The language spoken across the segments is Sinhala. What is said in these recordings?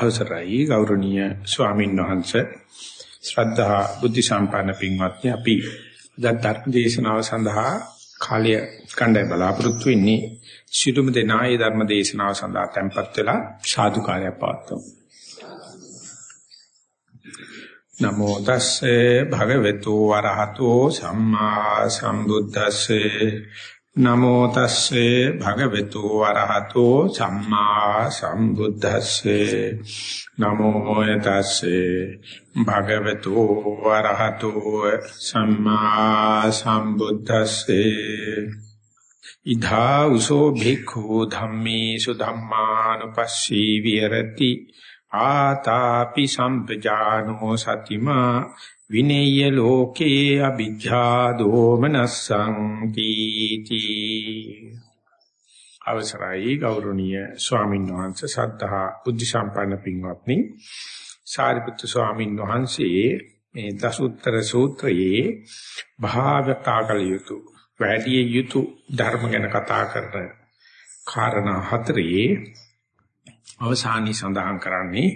අවසරයි. ගෞරවනීය ස්වාමීන් වහන්සේ ශ්‍රද්ධා බුද්ධ සම්පන්න පින්වත්නි අපි ධර්ම දේශනාව සඳහා කාලය කණ්ඩායම් බලාපොරොත්තු වෙන්නේ. සිළුම දෙනායේ ධර්ම දේශනාව සඳහා tempත් වෙලා සාදුකාරයක් පවත්වමු. නමෝ තස්සේ භගවතු වරහතෝ සම්මා සම්බුද්දස්සේ නමෝ තස්සේ භගවතු වරහතෝ සම්මා සම්බුද්දස්සේ. නමෝ තස්සේ භගවතු වරහතෝ සම්මා සම්බුද්දස්සේ. ඉධා උසෝ භික්ඛු ධම්මේසු ධම්මානුපස්සී විහෙරති. ආතාපි සම්පජානෝ සතිමා විනේය ලෝකේ අ비ජ්ජා දෝමනස්සං කීති අවසරයි ගෞරවනීය ස්වාමීන් වහන්සේ සද්ධා බුද්ධ සම්පන්න පින්වත්නි. සාරිපුත්තු ස්වාමීන් වහන්සේ මේ දසුත්තර සූත්‍රයේ භාවතාකල යුතු වැඩි යුතු ධර්ම ගැන කතා කරන කාරණා හතරේ අවසානයේ සඳහන් කරන්නේ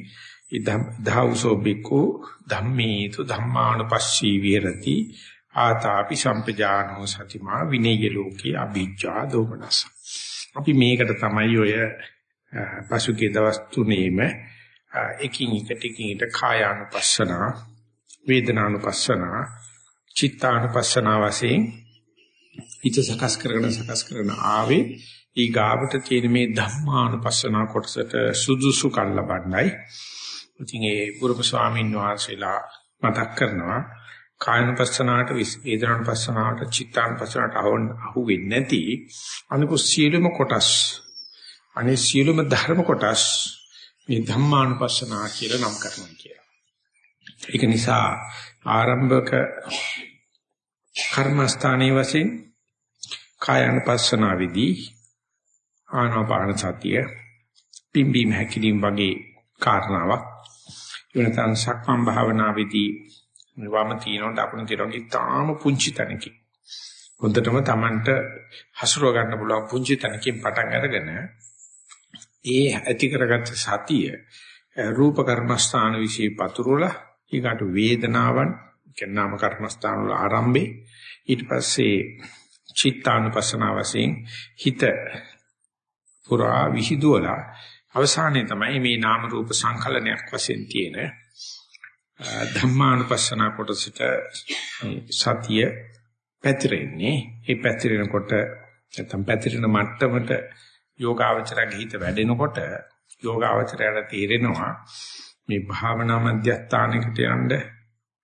ධාවසෝ බිකු ධම්මේතු ධම්මානුපස්සී විහෙරති. ආතාපි සම්පජානෝ සතිමා විනේය ලෝකේ අභිජ්ජා දෝමනස. අපි මේකට තමයි ඔය පසුගිය දවස් තුනේම එකින් එකට එකින් එකට කායානුපස්සන වේදනානුපස්සන චිත්තානුපස්සන වශයෙන් හිත සකස් කරගෙන සකස් කරගෙන ආවේ. ඊ ගාවට තියෙන මේ ධම්මානුපස්සන කොටසට සුදුසු කල් ලබන්නයි. ඉතින් ඒ පුරුම ස්වාමීන් වහන්සේලා මතක් කරනවා කායනුපස්සනාවට වේදනානුපස්සනාවට චිත්තානුපස්සනාවට අහු වෙන්නේ නැති අනිකු සියලුම කොටස් අනේ සියලුම ධර්ම කොටස් මේ ධම්මානුපස්සනා කියලා නම් කරනවා කියලා. ඒක නිසා ආරම්භක කර්මස්ථානයේ වශයෙන් කායනුපස්සනා විදී ආනාපාන සතිය පිම්බීම හැකිලිම් වගේ කාරණාවක් එවනතන් සක්මන් භාවනාවේදී වම තියනොත් දකුණු තියනොත් ඉතාම පුංචි තැනකින්. හොඳටම Tamanට හසුරව ගන්න පුළුවන් පුංචි තැනකින් පටන් අරගෙන ඒ ඇති කරගත්ත සතිය රූප කර්මස්ථාන વિશે පතුරවලා ඊකට වේදනාවන් කියනාම කර්මස්ථාන වල ආරම්භේ ඊට පස්සේ චිත්තානුපස්සන වශයෙන් හිත පුරා විහිදුවලා අවසානයේ තමයි මේ නාම රූප සංකලනයක් වශයෙන් තියෙන ධම්මානුපස්සන කොටසට සතිය පැතිරෙන්නේ ඒ පැතිරෙනකොට නැත්නම් පැතිරෙන මට්ටමට යෝගාවචරගේ හිත වැඩෙනකොට යෝගාවචරයට තේරෙනවා මේ භාවනා මධ්‍යස්ථානයකට යන්න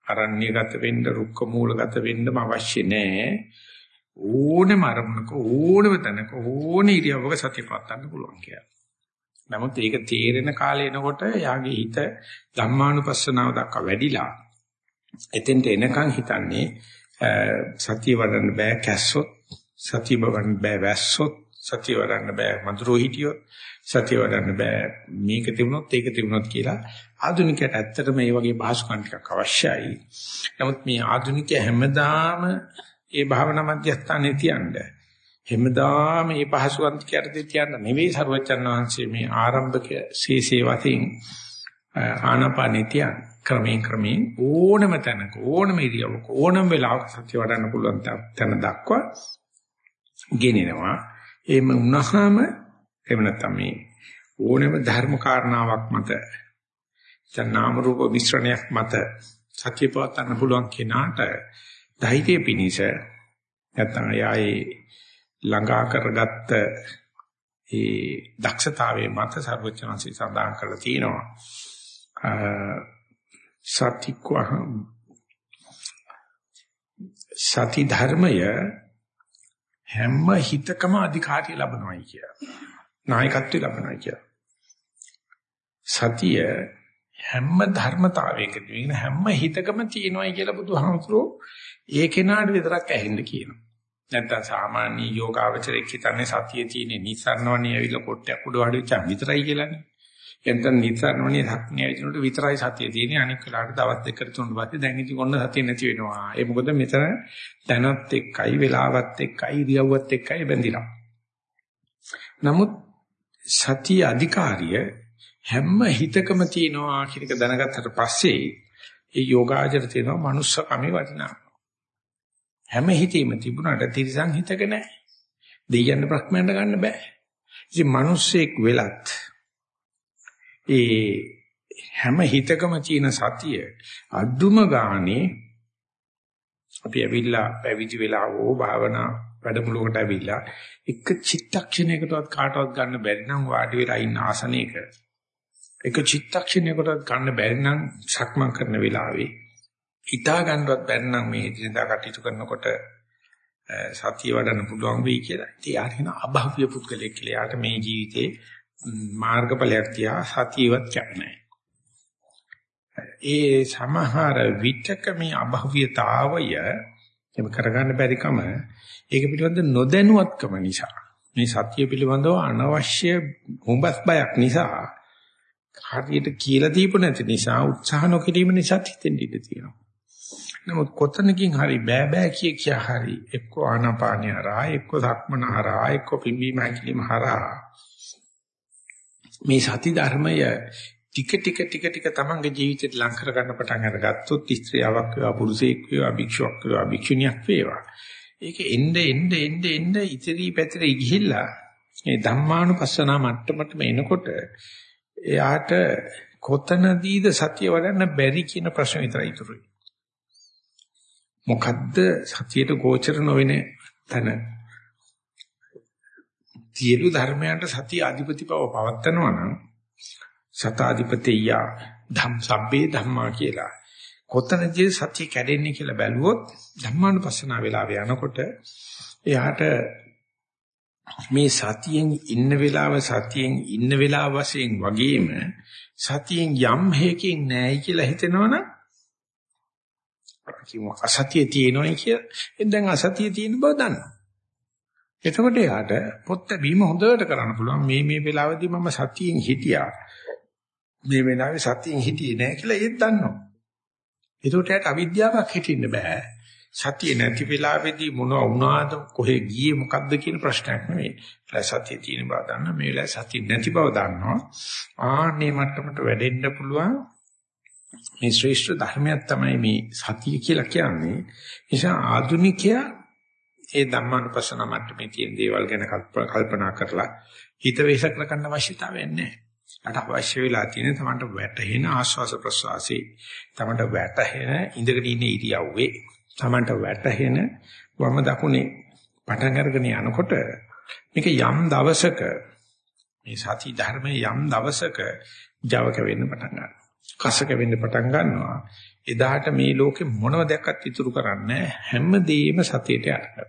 අරණ්‍යගත වෙන්න රුක්ක මූලගත වෙන්නම අවශ්‍ය නැහැ ඕනෙම අරමුණක ඕනෙම තැනක ඕනෙ ඉරියව්වක සතිය පවත්වන්න පුළුවන් කියලා. නමුත් ඒක තේරෙන කාලේ එනකොට යාගේ හිත ධම්මානුපස්සනාව දක්වා වැඩිලා එතෙන්ට එනකන් හිතන්නේ සතිය වඩන්න බෑ කැස්සොත් සතිය වඩන්න බෑ වැස්සොත් සතිය වඩන්න බෑ මధుරෝ හිටියොත් සතිය වඩන්න බෑ මේක තිබුණොත් ඒක තිබුණොත් කියලා ආධුනිකයට ඇත්තටම මේ වගේ භාෂකම් ටිකක් අවශ්‍යයි. නමුත් මේ ආධුනිකය හැමදාම ඒ භාවනා මධ්‍යස්ථානයේ තියන්නේ හැමදාම මේ පහසුවන්ත කැරදී තියන්න නෙවෙයි සරුවචන් වහන්සේ මේ ආරම්භක ශේෂේ වශයෙන් ආනාපානෙ තියන ක්‍රමයෙන් ක්‍රමයෙන් ඕනම තැනක ඕනම ඉරියව්වක ඕනම වෙලාවක සත්‍ය වඩන්න පුළුවන් තැන දක්වා ගෙනෙනවා. එහෙම වුණාම එහෙම නැත්නම් මේ ඕනම ධර්ම කාරණාවක් මත නාම රූප මිශ්‍රණයක් මත සත්‍ය පවත්වන්න පුළුවන් කෙනාට ධෛර්ය පිනිස නැත්නම් යායේ ළඟා කරගත්ත ඒ දක්ෂතාවයේ මත සර්වඥාන්සේ සඳහන් කරලා තියෙනවා සතික්වහම් සති ධර්මය හැම හිතකම අධිකාරිය ලබනවායි කිය. නායකත්වය ලබනවා කිය. සතිය හැම ධර්මතාවයකදී හැම හිතකම තියෙනවායි කියලා බුදුහාමුදුරෝ ඒ කෙනාට විතරක් ඇහෙන්න කියනවා. නැත්නම් සාමාන්‍ය යෝගාවචරයේ හිතන්නේ සතියේ තියෙන නිසරණවණේ ඇවිල්ලා කොටයක් උඩ වඩිච්චා විතරයි කියලානේ. එතන නිසරණවණේ ධක්නිය ඇවිදිනකොට විතරයි සතිය තියෙන්නේ අනික වෙලාවට දවස් දෙකකට තුනකට පස්සේ දැන් ඉතින් ඔන්න සතිය නැති වෙනවා. ඒ මොකද මෙතන දැනත් එක්කයි වෙලාවත් එක්කයි ඉරියව්වත් එක්කයි බැඳිලා. නමුත් සතිය අධිකාරිය හැම හිතකම තියෙනවා කියන එක දැනගත්තට පස්සේ ඒ යෝගාචර තියෙනවා manussකමේ වටිනා. හැම හිතේම තිබුණාට තිරසං හිතක නැහැ. දෙයයන් ප්‍රඥාණ්ඩ ගන්න බෑ. ඉතින් මිනිස්සෙක් වෙලත් ඒ හැම හිතකම තියෙන සතිය අදුම ගානේ අපි ඇවිල්ලා පැවිදි වෙලා ඕ භාවනා වැඩමුළුවකට ඇවිල්ලා එක චිත්තක්ෂණයකටවත් කාටවත් ගන්න බැරි නම් වාඩි වෙලා ඉන්න ආසනයක එක චිත්තක්ෂණයකටවත් ගන්න බැරි නම් සක්මන් කරන වෙලාවේ හිතා ගන්නවත් බැරි නම් මේ ඉදිරියට කටයුතු කරනකොට සතිය වඩන්න පුළුවන් වෙයි කියලා. ඉතින් යාට කියන අභව්‍ය පුද්ගලෙක් කියලා. යාට මේ ජීවිතේ මාර්ගඵලයක් තියා සතියවත් කැපෙන්නේ ඒ සමහර විචක මේ අභව්‍යතාවය එම කරගන්න බැරිකම ඒක පිළිබඳ නොදැනුවත්කම නිසා මේ සත්‍ය පිළිබඳව අනවශ්‍ය හොඹස් බයක් නිසා හරියට කියලා දීපු නැති නිසා උත්සාහ නොකිරීම නිසා හිතෙන් ඉඳ තියෙනවා. නමුත් කොතනකින් හරි බෑ බෑ කිය කිය හරි එක්ක ආනාපානය හරහා එක්ක සක්මන හරහා එක්ක පිම්බීම හැකිලිම හරහා මේ සති ධර්මය ටික ටික ටික ටික තමන්ගේ ජීවිතේට ලං කර ගන්න පටන් අරගත්තොත් ස්ත්‍රියක් වේවා පුරුෂයෙක් වේවා භික්ෂුවක් වේවා භික්ෂුණියක් වේවා ඒක එnde එnde එnde එnde ඉතිරි පැතිරි ගිහිල්ලා මේ ධම්මානුපස්සනා මට්ටමටම එනකොට එයාට කොතනදීද සතිය වඩන්න බැරි කියන ප්‍රශ්න විතරයි ඉතුරුයි. මොකද්ද සතියට ගෝචර නොවන තැන? සියලු ධර්මයන්ට සතිය අධිපති බව පවත්නවා නම් සතාධිපතිය ධම් සබ්බේ ධම්මා කියලා. කොතනදී සතිය කැඩෙන්නේ කියලා බැලුවොත් ධම්මානුපස්සනා වෙලාව යනකොට එයාට මේ සතියෙන් ඉන්න වෙලාව සතියෙන් ඉන්න වෙලාව වශයෙන් වගේම සතියෙන් යම් හේකින් නැහැ කියලා හිතෙනවනම් කිව්ව අසතිය තියෙනවයි කියලා එතෙන් අසතිය තියෙන බව දන්නවා. එතකොට යාට පොත් බීම හොඳට කරන්න පුළුවන් මේ මේ වෙලාවදී මම සතියෙන් හිටියා. මේ වෙලාවේ සතියෙන් හිටියේ නැහැ කියලා ඒත් දන්නවා. එතකොට යාට අවිද්‍යාවක් හිටින්න බෑ. සතිය නැති වෙලාවේදී මොනවා වුණාද කොහෙ ගියේ මොකද්ද කියන ප්‍රශ්නයක් නෙවෙයි. ඒ සතිය තියෙන බව දන්න මේ වෙලාවේ සතිය නැති බව දන්නවා. ආන්නේ මට්ටමට වැඩෙන්න පුළුවන් මේ ශ්‍රේෂ්ඨ ධර්මයක් තමයි මේ සතිය කියලා කියන්නේ. නිසා ආධුනිකයා ඒ ධම්මානුපස්සන මට්ටමේ තියෙන දේවල් ගැන කල්පනා කරලා හිත වෙහෙස කරගන්න අවශ්‍යතාවයක් නැහැ. අට අවශ්‍ය වෙලා තියෙන තමන්ට වැටහෙන ආස්වාස ප්‍රසවාසී තමන්ට වැටහෙන ඉඳගෙන ඉන්න ඉරියව්වේ Tamanට වැටහෙන වම දකුණේ පටන් අරගෙන යනකොට මේක යම් දවසක මේ සති ධර්මයේ යම් දවසක Java වෙන්න පටන් ගන්නවා. කසක වෙන්න පටන් ගන්නවා. එදාට මේ ලෝකෙ මොනව දැක්කත් ඉතුරු කරන්නේ හැමදේම සතියට යටකරනවා.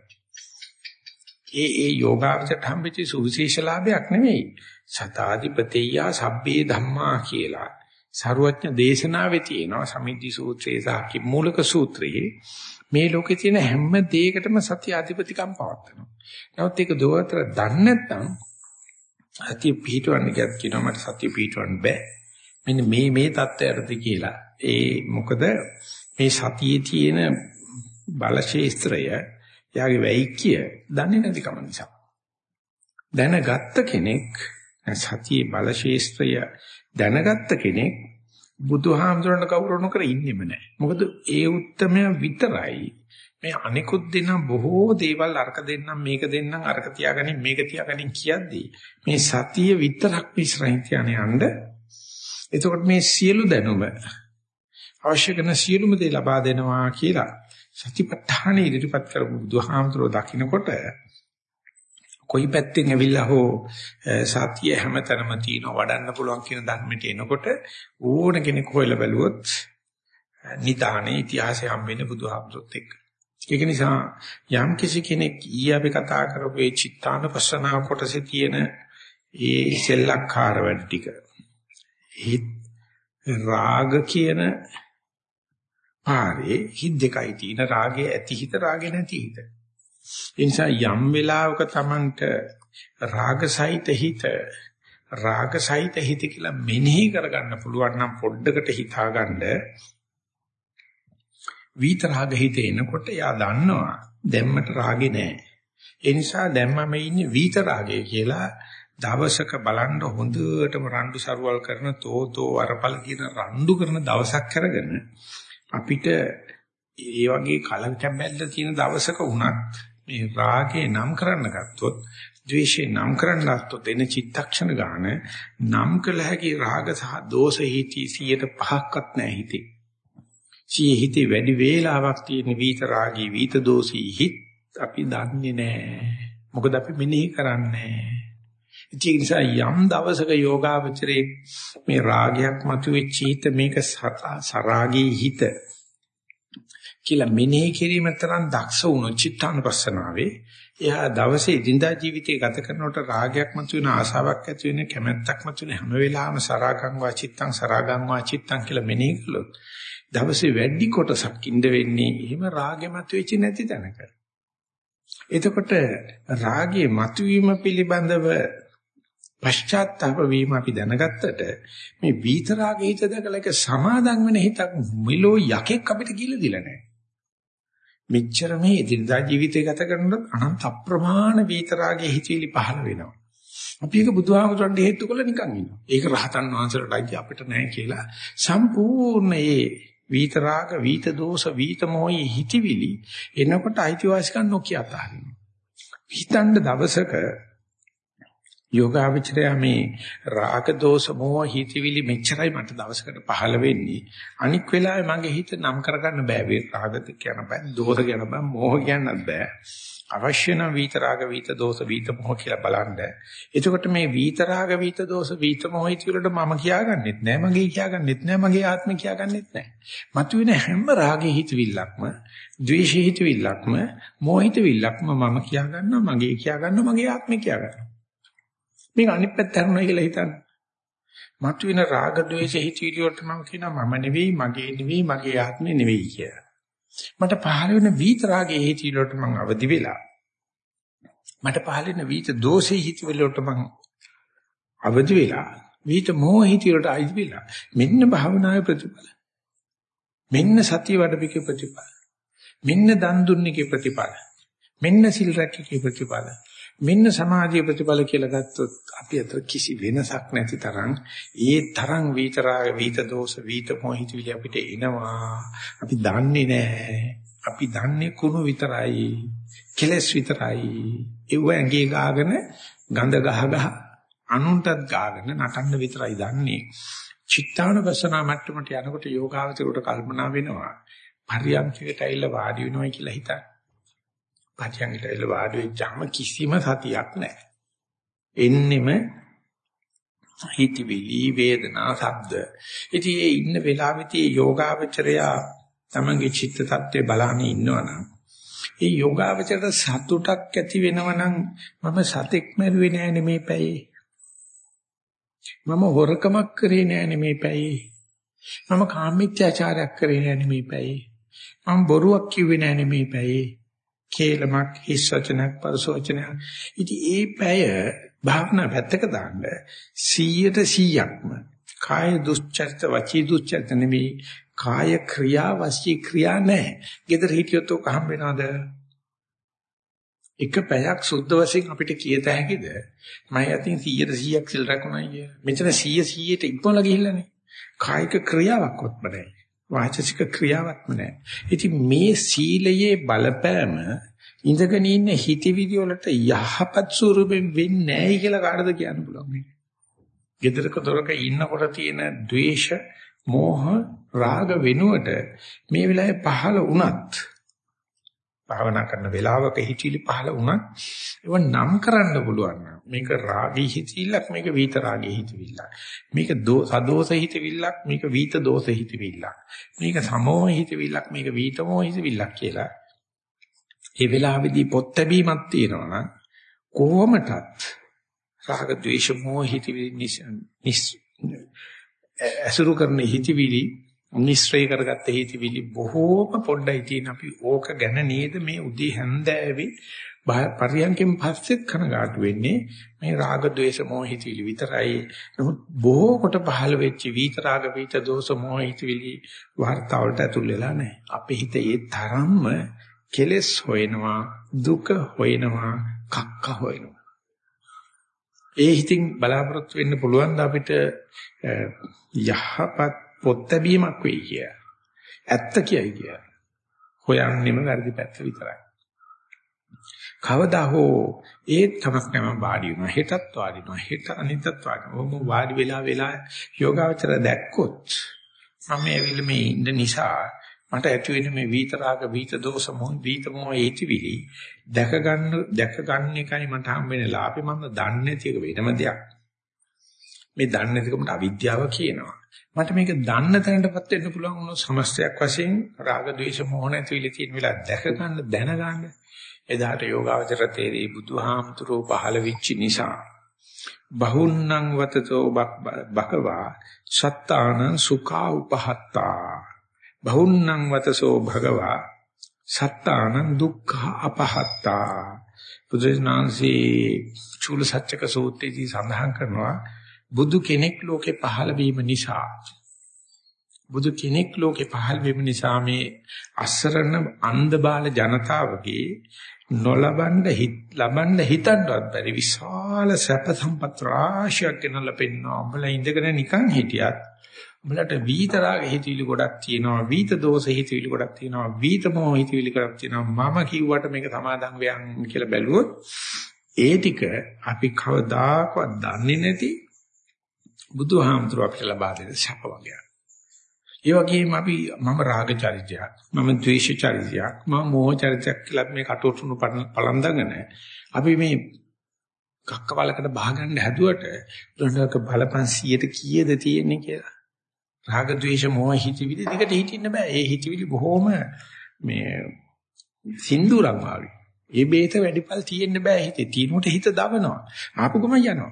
ඒ ඒ යෝගාවචර හම්බෙච්ච සුවිශේෂ ලාභයක් නෙමෙයි. සතාධිපතිය සබ්බේ ධම්මා කියලා. සරුවඥ දේශනාවේ තියෙනවා සමිද්ධි සූත්‍රයේ සහ මූලක සූත්‍රයේ මේ ලෝකේ තියෙන හැම දෙයකටම සත්‍ය අධිපතිකම් පවත්නවා. නමුත් ඒක දොවතර දන්නේ නැත්නම් සත්‍ය පිටවන්න කියත් කියනවා මට සත්‍ය පිටවන්න බෑ. මෙන්න මේ මේ தත්ත්වයටද කියලා. ඒ මොකද මේ සතියේ තියෙන බලශේස්ත්‍රය යාගේ වැයිකිය දන්නේ නැතිකම නිසා. දැනගත්ත කෙනෙක් සතියේ බලශේස්ත්‍රය දැනගත්ත කෙනෙක් බුදුහාමුදුරණ කවුරු නොකර ඉන්නෙම නැහැ. මොකද ඒ උත්තරමය විතරයි මේ අනිකුත් දෙන බොහෝ දේවල් අරක දෙන්නම් මේක දෙන්නම් අරක තියාගනින් මේක තියාගනින් කියද්දී මේ සතිය විතරක් විශ්රහින් තියන්නේ යන්න. එතකොට මේ සියලු දැනුම අවශ්‍ය කරන සියලුම දේ ලබා දෙනවා කියලා සතිපට්ඨාන ඉදිරිපත් කරපු බුදුහාමුදුරෝ දකින්නකොට කොයි පැත්තෙන් ඇවිල්ලා හෝ සතිය හැමතැනම තියෙන වඩන්න පුළුවන් කියන ධර්මයට එනකොට ඕන කෙනෙක් හොයලා බැලුවොත් නිදානේ ඉතිහාසය හම්බෙන්නේ බුදුහාමුදුරුත් එක්ක. ඒක නිසා යම් කිසි කෙනෙක් ඊ අපි කතා කරපු ඒ චිත්තානුපස්සනාව කොටසේ තියෙන ඒ සෙල්ලක්කාර වැඩ ටික හිත රාග කියන පාරේ හිත දෙකයි තියෙන රාගයේ ඇති හිත රාගේ නැති හිත. ඒ නිසා යම් වෙලාවක Tamanට රාගසහිත හිත රාගසහිත හිත කියලා මෙනෙහි කරගන්න පුළුවන් නම් පොඩ්ඩකට හිතාගන්න විත රාග හිත එනකොට යා දන්නවා දැම්මට රාගේ නැහැ. ඒ නිසා දැම්මම ඉන්නේ විත රාගය කියලා දවසක බලන්න හොඳටම රණ්ඩු සරුවල් කරන තෝතෝ වරපල් කියන රණ්ඩු කරන දවසක් අරගෙන අපිට ඒ වගේ කලකැබැල්ල තියෙන දවසක වුණත් මේ රාගේ නම් කරන්න ගත්තොත් ද්වේෂේ නම් කරන්න ගත්තොත් එන චිත්තක්ෂණ ගාන නම් කළ හැකි රාග සහ දෝෂ හිති 105ක්වත් නැහැ හිතේ. සිය හිතේ වැඩි වේලාවක් තියෙන විත රාගී විත දෝෂී හිත අපි දන්නේ නැහැ. මොකද අපි මෙනෙහි කරන්නේ ඒ නිසා යම් දවසක යෝගාවචරයේ මේ රාගයක් මතුවෙච්ච හිත මේක සරාගී හිත කියලා මෙනෙහි කිරීම තරම් දක්ෂ වුණු චිත්තානුපස්සනාවේ එයා දවසේ දිනදා ජීවිතේ ගත කරනකොට රාගයක් මතුවෙන ආසාවක් ඇති වෙන කැමැත්තක් මතුවෙන හැම වෙලාවෙම සරාගං වාචිත්තං සරාගං වාචිත්තං කියලා මෙනෙහි කළොත් දවසේ වැඩි කොටසක් ඉඳ වෙන්නේ එහෙම රාගෙ මතුවෙච්ච නැති තැනක. එතකොට රාගයේ මතුවීම පිළිබඳව පශ්චාත්තාප වීම අපි දැනගත්තට මේ විතරාගේ හිත දැකලා එක සමාදම් වෙන හිතක් මිලෝ යකෙක් අපිට කියලා දිලා නැහැ. මෙච්චර මේ එදිනදා ජීවිතය ගත කරනකොට අනන්ත අප්‍රමාණ විතරාගේ හිතවිලි පහළ වෙනවා. අපි ඒක බුදුහාමුදුරන්ට හේතු කළා නිකන් ඉන්නවා. ඒක රහතන් වහන්සේලාටයි අපිට නැහැ කියලා සම්පූර්ණ ඒ විතරාග, විත දෝෂ, විත මොහි හිතවිලි එනකොට අයිතිවාසිකම් නොකිය අතහරිනවා. හිතන්න දවසක යෝගාවචරය මේ රාග දෝෂ මොහ හිතවිලි මෙච්චරයි මට දවසකට පහළ වෙන්නේ. අනික් වෙලාවේ මගේ හිත නම් කරගන්න බෑ. වේ රාගද කියන බෑ දෝෂ කියන බෑ මොහ කියන්නත් බෑ. අවශ්‍ය නම් විත රාග විත දෝෂ විත මොහ කියලා බලන්න. එතකොට මේ විත රාග විත දෝෂ විත මොහ හිතවලට මම කියාගන්නෙත් නෑ මගේ කියාගන්නෙත් නෑ මගේ ආත්මය කියාගන්නෙත් නෑ. මතුවෙන හැම රාගේ හිතවිල්ලක්ම ද්වේෂේ හිතවිල්ලක්ම මොහ හිතවිල්ලක්ම මම කියාගන්නවා මගේ කියාගන්නවා මගේ ආත්මය කියාගන්නවා. මේක අනිත් පැත්ත හරුණා කියලා හිතන්න. මතුවෙන රාග ద్వේෂ හිතවිලි වලට මම කියනවා මම නෙවෙයි මගේ නෙවෙයි මගේ ආත්මේ නෙවෙයි කියලා. මට පහළ වෙන වීත රාගයේ හිතවිලි වලට මම අවදි වෙලා. මට පහළ වෙන වීත දෝෂයේ හිතවිලි වලට මම අවදි වෙලා. වීත මොහ හිතවිලි වලට අවදි වෙලා. මෙන්න භාවනාවේ ප්‍රතිඵල. මෙන්න සතිය වඩපිකේ ප්‍රතිඵල. මෙන්න දන් දුන්නේකේ ප්‍රතිඵල. මෙන්න සිල් රැකීමේ ප්‍රතිඵල. මෙන්න සමාධිය ප්‍රතිඵල කියලා ගත්තොත් අපි අතර කිසි වෙනසක් නැති තරම් ඒ තරම් විතරාග විත දෝෂ විත මොහිත විලි අපිට එනවා. අපි දන්නේ නැහැ. අපි දන්නේ කුණු විතරයි කෙලස් විතරයි. ඒව ඇඟේ ගාගෙන ගඳ ගහ ගහ අනුන්ටත් ගාගෙන නටන්න විතරයි දන්නේ. චිත්තානුපස්සනා මට්ටමට යනකොට යෝගාවචරයට කල්පනා වෙනවා. පරියන්කයට ඇවිල්ලා වාඩි වෙනවා කියලා හිතන්න. පටියංගට එළ වාඩි වෙච්චාම කිසිම සතියක් නැහැ. එන්නෙම හිතවිලි වේදනා ශබ්ද. ඉතින් ඒ ඉන්න වෙලාවෙදී යෝගාවචරයා තමන්ගේ චිත්ත tattve බලහනේ ඉන්නවනම් ඒ යෝගාවචරයට සතුටක් ඇති වෙනවනම් මම සතෙක් මරුවේ නෑනේ මේ පැයේ. මම හොරකමක් කරේ නෑනේ මේ පැයේ. මම කාමීත්‍යාචාරයක් කරේ නෑනේ මේ පැයේ. මම බොරුවක් කිව්වේ නෑනේ මේ පැයේ. කේලමක් හිස් වචනක් පරස වචනයක්. ඉතින් ඒ පැය භාවනා පැත්තක දාන්න 100ට 100ක්ම කාය දුස්චරිත වචී දුස්චරිත නෙමෙයි කාය ක්‍රියා වචී ක්‍රියා නැහැ. gedara හිටියොත් ඔක හම් වෙනවද? එක පැයක් සුද්ධ වශයෙන් අපිට කියත හැකිද? මම අතින් 100ට 100ක් සිල් රැකුණා කිය. මෙතන 100 100ට ඉක්මවලා ගිහිල්ලානේ. කායික ක්‍රියාවක්වත් නැහැ. වාචසික ක්‍රියාවක්ම නැහැ. ඉතින් මේ සීලයේ බලපෑම ඉඳගෙන ඉන්න හිතවිලි වලට යහපත් ස්වරූපෙන් වෙන්නේ නැහැ කියලා කාටද කියන්න පුළුවන් මේ. gedaraක දොරක ඉන්නකොට තියෙන ද්වේෂ, මෝහ, රාග වෙනුවට මේ වෙලාවේ පහළ වුණත් භාවනා කරන වෙලාවක හිතවිලි පහළ වුණත් ඒව නම් කරන්න පුළුවන් මේක රාගී හිතවිල්ලක් මේක වීත රාගී හිතවිල්ලක්. මේක සදෝස හිතවිල්ලක් මේක වීත දෝස හිතවිල්ලක්. මේක සමෝහ හිතවිල්ලක් මේක වීතමෝහ හිතවිල්ලක් කියලා. ඒ වෙලාවේදී පොත් ලැබීමක් තියෙනවා නම් කොහොමටත් රාග ద్వේෂ මෝහ හිතවිලි නිස් අසුරු කරන හිතවිලි මිශ්‍රය කරගත්ත හිතවිලි බොහෝම පොඩ්ඩයි තියෙන අපි ඕක ගැන නේද මේ උදේ හැන්දෑවේ පරියන්කෙන් පස්සෙත් කනගාටු වෙන්නේ මේ රාග ద్వේෂ මොහ හිතවිලි විතරයි. නමුත් බොහෝ කොට පහළ වෙච්ච විත රාග විත දෝෂ මොහ හිතවිලි වර්තාවලට ඇතුල් වෙලා නැහැ. අපේ හිත ඒ තරම්ම කෙලස් හොයනවා දුක හොයනවා කක්ක හොයනවා. ඒ හිතින් බලාපොරොත්තු වෙන්න පුළුවන් ද අපිට යහපත් පොත් ලැබීමක් වෙයි කිය. ඇත්ත කියයි කිය. හොයන්නෙම වැරදි පැත්ත විතරයි. කවදා හෝ ඒ තමක් නැම වාඩි වෙනවා හෙටත් වාඩි වෙනවා හෙට අනිතත් වාඩි වෙනවා වාඩි වෙලා වෙලා යෝගාවචර දැක්කොත් මම ඇවිල්ලා මේ ඉන්න නිසා මට ඇති වෙන මේ විතරාග විත දෝෂ මොහ විත මොහ ඒතිවිලි දැක ගන්න දැක ගන්න එකයි මට හම් වෙන ලාභේ මම දන්නේ නැති එක වෙනම දෙයක් මේ දන්නේ නැතිකමට අවිද්‍යාව කියනවා මට මේක දන්න තැනටපත් වෙන්න පුළුවන් වුණොත් සමස්තයක් වශයෙන් රාග ద్వේෂ මොහ නැතිවිලි තියෙන වෙලාව දැක ගන්න දැන ගන්න එදාට යෝගාවචර තේරී බුදුහාමුදුරෝ පහළ වෙච්ච නිසා. බහුන්නං වතතෝ බකවා සත්තාන සුඛා උපහත්තා. බහුන්නං වතසෝ භගවා සත්තාන දුක්ඛ අපහත්තා. බුදුසනාංශී චූල සත්‍යක සූත්‍රයේදී සඳහන් කරනවා බුදු කෙනෙක් ලෝකේ පහළ වීම නිසා බුදු කෙනෙක් ලෝකේ පහළ වීම නිසා මේ අසරණ අන්ධ බාල ජනතාවගේ නොලබන්න හිත ලබන්න හිතන්නවත් බැරි විශාල සැප සම්පත් රාශියක් ගෙනල්ලා පෙන්නවා. උඹලා ඉඳගෙන නිකන් හිටියත් උඹලට වීතරාග හිතවිලි ගොඩක් තියෙනවා. වීත දෝෂ හිතවිලි ගොඩක් තියෙනවා. වීත මොහ හිතවිලි ගොඩක් තියෙනවා. මම කිව්වට මේක සමාදන් වෙයන් කියලා බැලුවොත් ඒ ටික අපි කවදාකවත් දන්නේ නැති බුදුහාමුදුරුවෝ අපිට ලබා දෙන සැප වගේක්. ඒ වගේම අපි මම රාග චරිතයක්, මම ද්වේෂ චරිතයක්, මම මෝහ චරිතයක් කියලා මේ කටුතුණු පලන්දාගෙන අපි මේ කක්කවලකට බහගන්න හැදුවට දුන්නක බලපන් 100ට කීයද තියෙන්නේ කියලා. රාග ද්වේෂ මෝහ හිතවිලි දිගට හිටින්න බෑ. ඒ හිතවිලි බොහොම මේ සින්දුරම් ආවි. ඒ බේත වැඩිපල් තියෙන්න බෑ හිතේ. තීනුවට හිත දවනවා. ආපු ගම යනවා.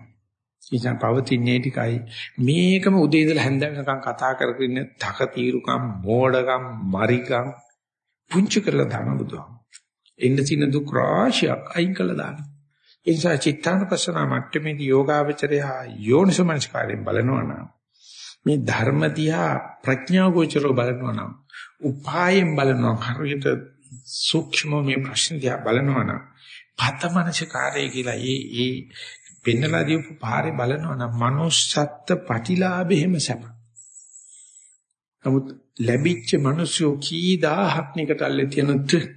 ඉතින් පවතින්නේ ටිකයි. මේකම උදේ ඉඳලා හැන්ද වෙනකන් කතා කරගෙන තක తీරුකම් මෝඩකම් මරිකම් පුංචි කරලා දාන බුදුහාම. එන්න තියෙන දුක් රාශියක් අයින් කළා දාන ඒ නිසා චිත්තානුපස්සන මට්ටමේදී යෝගාවචරය යෝනිසමනස්කාරයෙන් බලනවා නම් මේ ධර්ම දිහා ප්‍රඥා ගෝචරව බලනවා නම් උපායෙන් බලනවා හරියට සූක්ෂම මේ ප්‍රශ්න දිහා බලනවා නම් පතමනසිකාරය කියලා ඒ ඒ පෙන්නලා දීපු පාරේ බලනවා නම් manussත්ත්ව ප්‍රතිලාභෙම සැප. නමුත් ලැබිච්ච මිනිස්සු කී දහහක් නිකටල්ලේ තියෙන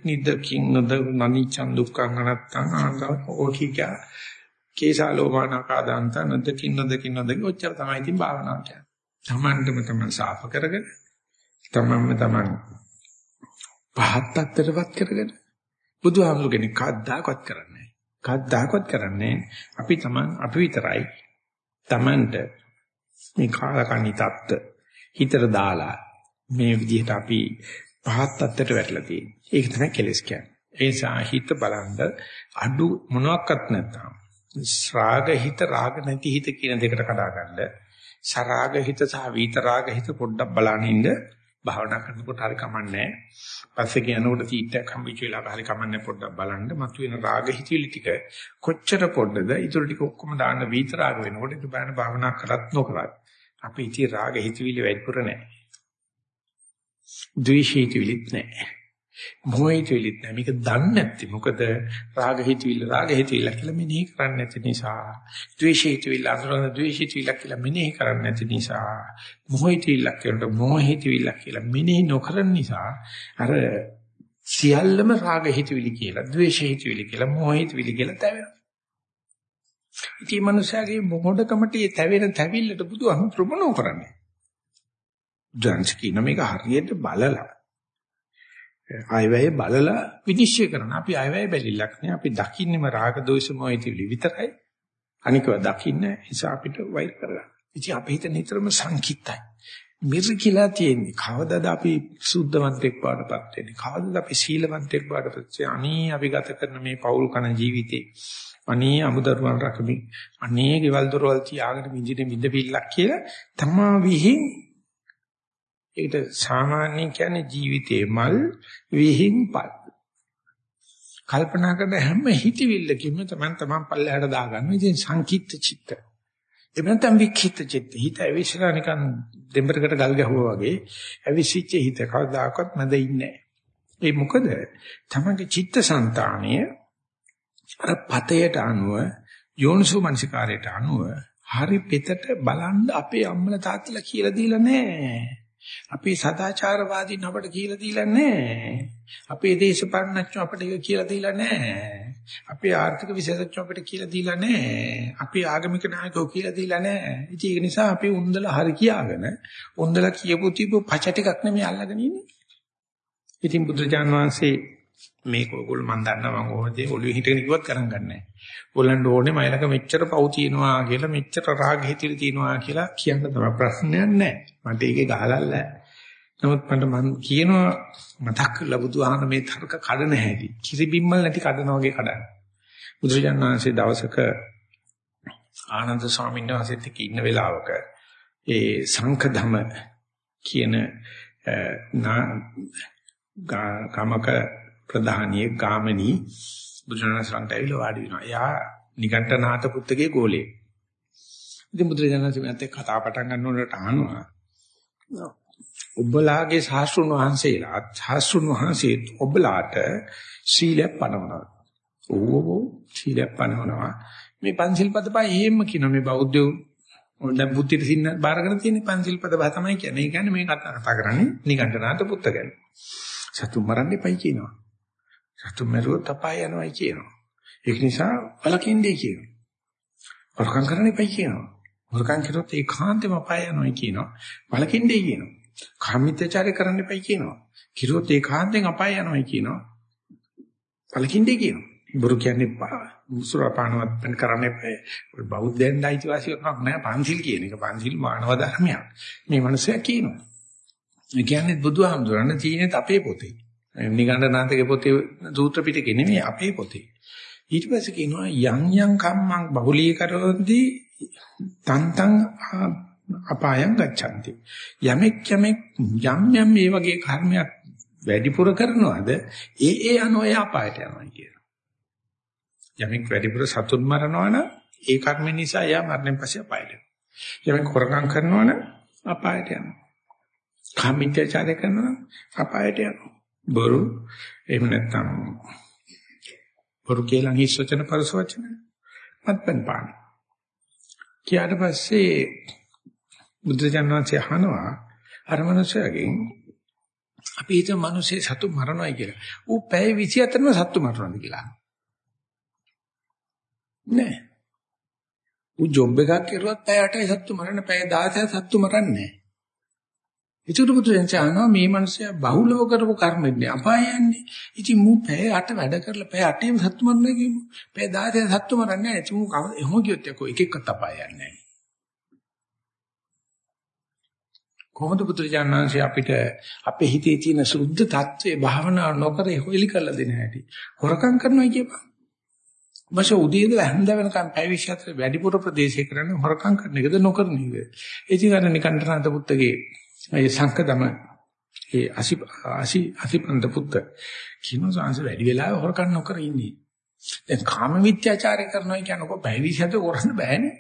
නිදකින් නද නනිචන් දුක්ඛං අනත්තං ආනෝකික කේසාලෝමානකාදාන්ත නදකින් නදකින් නදකින් ඔච්චර තමයි ඉතින් භාවනාව කියන්නේ. තමන්ටම තමන් සාප කරගෙන තමන්ම තමන් පහත් අත්තරවත් කරගෙන බුදුහාමුදුරගෙන කද්දාකවත් කරන්නේ කද්දාකවත් කරන්නේ අපි තමන් අපි විතරයි තමන්ට මේ කාලකණ්ණි தත්ත හිතට දාලා මේ විදිහට අපි පහත් තත්ත්වයට වැටලා තියෙන්නේ. ඒක තමයි කෙලස් කියන්නේ. ඒ නිසා හිත බලන්ද අඩු මොනවත් නැත්නම් ශ්‍රාග හිත රාග නැති හිත කියන දෙකට කඩා ගන්න. සරාග හිත සහ විත රාග හිත පොඩ්ඩක් බලන්න ඉන්න භාවනා කරනකොට හරි කමන්නේ පස්සේ කියනකොට තීත්‍යක් හම්බෙච්ච වෙලාව හරි කමන්නේ පොඩ්ඩක් බලන්න. මතුවෙන රාග හිතිලි ටික කොච්චර පොඩ්ඩද? ඊටු ටික ඔක්කොම දාන්න වීත රාග වෙනකොට ඒක බෑන භාවනා කරත් නොකරත් අපි ඉති රාග හිතිවිලි වැඩිපුර නැහැ. ද්වේෂ හිතිවිලිත් නැහැ. මොහිතවිලිත් නැහැ. මේක දන්නේ නැති. මොකද රාග හිතවිල්ල රාග හිතවිල්ල කියලා මෙනෙහි කරන්නේ නැති නිසා. ද්වේෂ හිතවිල්ල අඳුරන ද්වේෂ හිතවිල්ල කියලා මෙනෙහි කරන්නේ නැති නිසා. මොහිතවිල්ල කියනට මොහිතවිල්ල කියලා මෙනෙහි නොකරන නිසා අර සියල්ලම රාග හිතවිලි කියලා, ද්වේෂ හිතවිලි කියලා, මොහිතවිලි කියලා තැවෙනවා. ඉතින් මනුස්සයාගේ මොහොඩකමට තැවෙන තැවිල්ලට බුදුහම ප්‍රමණෝ කරන්නේ. ජන්ස් කියන මේක හරියට බලලා අයවැය බලලා විනිශ්චය කරන. අපි අයවැය බැලිලක් නෑ. අපි දකින්නේම රාග දෝෂ මොහිතවිලි විතරයි. අනිකව දකින්නේ නිසා අපිට වෛර කරගන්න. ඉතින් අපි හිත නිතරම සංකිටයි. මිරිකිලා තියෙන්නේ. කවදාද අපි සුද්ධවන්තෙක් වඩපත් වෙන්නේ? කවදාද අපි සීලවන්තෙක් වඩපත් වෙන්නේ? අනේ අපි ගත කරන මේ පෞල් කන ජීවිතේ. අනේ අමුදරුවන් රකමින් අනේ ගෙවල් දොරවල් තියාගෙන විඳින විඳපිල්ලක් කියලා තමා විහිං ඒකට සාමාන්‍යයෙන් කියන්නේ ජීවිතේ මල් විහිංපත්. කල්පනා කරන හැම හිතවිල්ලකින්ම තමන් තමන් පල්ලෙහාට දාගන්නවා. ඉතින් සංකීර්ත චිත්ත. ඒ වෙනතම් වික්ෂිත චිත්ත. හිත ඇවිස්සලා නිකන් දෙඹරකට ගල් ගැහුවා වගේ ඇවිසිච්ච හිත කවදාකවත් නැද ඉන්නේ ඒ මොකද? තමන්ගේ චිත්තසංතානය අර පතයට අනුව යෝනිසෝ මනසිකාරයට අනුව හරි පෙතට බලන්න අපේ අම්මලා තාත්තලා කියලා දීලා නැහැ. අපේ සදාචාරවාදීන් අපට කියලා දීලා නැහැ. අපේ දේශපාලනඥයෝ අපට ඒක කියලා දීලා නැහැ. අපේ ආර්ථික විශේෂඥයෝ අපිට කියලා දීලා නැහැ. අපේ ආගමික නායකයෝ කියලා දීලා නැහැ. ඉතින් ඒක නිසා අපි උන්දලා හරි කියාගෙන උන්දලා කියපු තිබු පච ටිකක් නෙමෙයි අල්ලගෙන ඉන්නේ. ඉතින් බුදුජාන් වහන්සේ මේක ඔයගොල්ලෝ මන් දන්නවා මම ඕනදී ඔළුවේ හිටගෙන කිව්වත් ගණන් ගන්නෑ. ඔයගොල්ලන්ට ඕනේ මයිලක මෙච්චර පව් තියනවා කියලා මෙච්චර රාග හිතිරි තියනවා කියලා කියන්න තමයි ප්‍රශ්නයක් නැහැ. මට ඒකේ ගහලල්ලා. නමුත් මට මම කියනවා මතක් කරලා බුදුහාම මේ තර්ක කඩන හැටි. කිසි බිම්මල් නැති කඩනවා වගේ කඩන. බුදුරජාණන් වහන්සේ දවසක ආනන්ද ස්වාමීන් වහන්සේත් එක්ක ඉන්න වෙලාවක ඒ සංඝධම කියන ගමක ප්‍රධානියේ ගාමණී බුදුරජාණන් සරණට ඇවිල්ලා වාඩි වෙනවා. එයා නිකණ්ඨනාත පුත්තගේ ගෝලේ. ඉතින් බුදුරජාණන් වහන්සේ කතා පටන් ගන්නකොට අහනවා ඔබලාගේ ශාස්ත්‍රුන් වහන්සේලා ශාස්ත්‍රුන් වහන්සේ ඔබලාට සීලයක් පනවනවා. ඕව සීලයක් පනවනවා. මේ පංචිල් පද පහ එහෙම කියන මේ බෞද්ධයෝ දැන් බුද්ධිට සින්න බාරගෙන තියෙන පංචිල් පද පහ තමයි කියන්නේ. ඒ කියන්නේ මේ කතා කරන්නේ නිකණ්ඨනාත පුත්ත ගැන. සතු මරන්න එපයි කියනවා. සතු මරුවොත් අපාය යනවායි කියනවා. ඒක නිසා බලකින්නේ කියනවා. වරකම් කරන්න එපයි කියනවා. වරකම් කරොත් ඒකාන්තෙම අපාය යනවායි කියනවා. බලකින්නේ කියනවා. කාමීත්‍යචාරය කරන්න එපයි කියනවා. කිරුවොත් ඒකාන්තෙන් අපාය යනවායි කියනවා. බලකින්නේ කියනවා. බුරු කියන්නේ මුසුරපානවත් වෙන කරන්න එපා. ඔය බෞද්ධයන් අයිතිවාසිකමක් නෑ පන්සිල් කියන එක. පන්සිල් මානව ධර්මයක්. මේ මනුස්සයා කියනවා. ඒ කියන්නේ බුදුහාමුදුරනේ තියෙන්නේ අපේ පොතේ. නිගණ්ඨනාථගේ පොතේ සූත්‍ර පිටකේ නෙමෙයි අපේ පොතේ. ඊට පස්සේ කියනවා යම් යම් කම්මං බහුලීකරොන්ති තන්තං අපායං ගච්ඡanti. යමෙක් යමෙක් යම් යම් මේ වගේ කර්මයක් වැඩිපුර කරනවාද ඒ ඒ අනෝය අපායට යනවා කියනවා. යමෙක් වැඩිපුර සතුන් මරනවා නම් ඒ කර්ම නිසා එයා මරණයෙන් පස්සේ අපායට යනවා. යමෙක් හොරකම් කරනවා නම් අපායට යනවා. කාමීත්‍යචාරය කරනවා නම් අපායට යනවා. බොරු එහෙම නැත්නම් බොරු කියලා හිස් වචන පරස වචන මත්පැන් පාන. කියාට පස්සේ බුදුජානනාංශය අහනවා අර මනුස්සයගෙන් අපි හිතමු මිනිස්සේ සතු මරණයි කියලා. ඌ පැය 24ම සතු මරනවාද කියලා. නෑ. ඌ ජොබ් එකක් කරුවත් පැය 8යි සතු මරන්න පැය 16යි සතු මරන්නේ නෑ. ඒකට බුදුරජාණන් මේ මිනිස්සයා බහුලව කරපු කර්මෙන්නේ අපායන්නේ. ඉතින් මූ පැය 8 වැඩ කරලා පැය 8ෙම සතු මරන්නේ කියමු. පැය 16 සතු මරන්නේ නැහැ. ඉතින් මූ එහෙම කියොත් යකෝ එක එකක් අපායන්නේ නැහැ. කොහොමද බුදුරජාණන් අපිට අපේ හිතේ තියෙන සුද්ධ తත්වයේ භාවනා නොකර හොයලි කරලා දෙන හැටි. හොරකම් කරනවා කියපන්. මාස උදේ ඉඳලා හැන්ද වෙනකම් පැය 24 වැඩිපුර ප්‍රදේශේ කරන්නේ හොරකම් කරන එකද නොකරන එක. ඒ කියන්නේ නිකණ්ඨනාත පුත්තගේ ඒ සංකදම ඒ අසි අසි අසිපන්ත පුත්ත කිනෝ සංස වැඩි වෙලාව හොරකම් නොකර ඉන්නේ. දැන් කාම විත්‍යාචාරය කරනවා කියනකො පැය 24 කරන්න බෑනේ.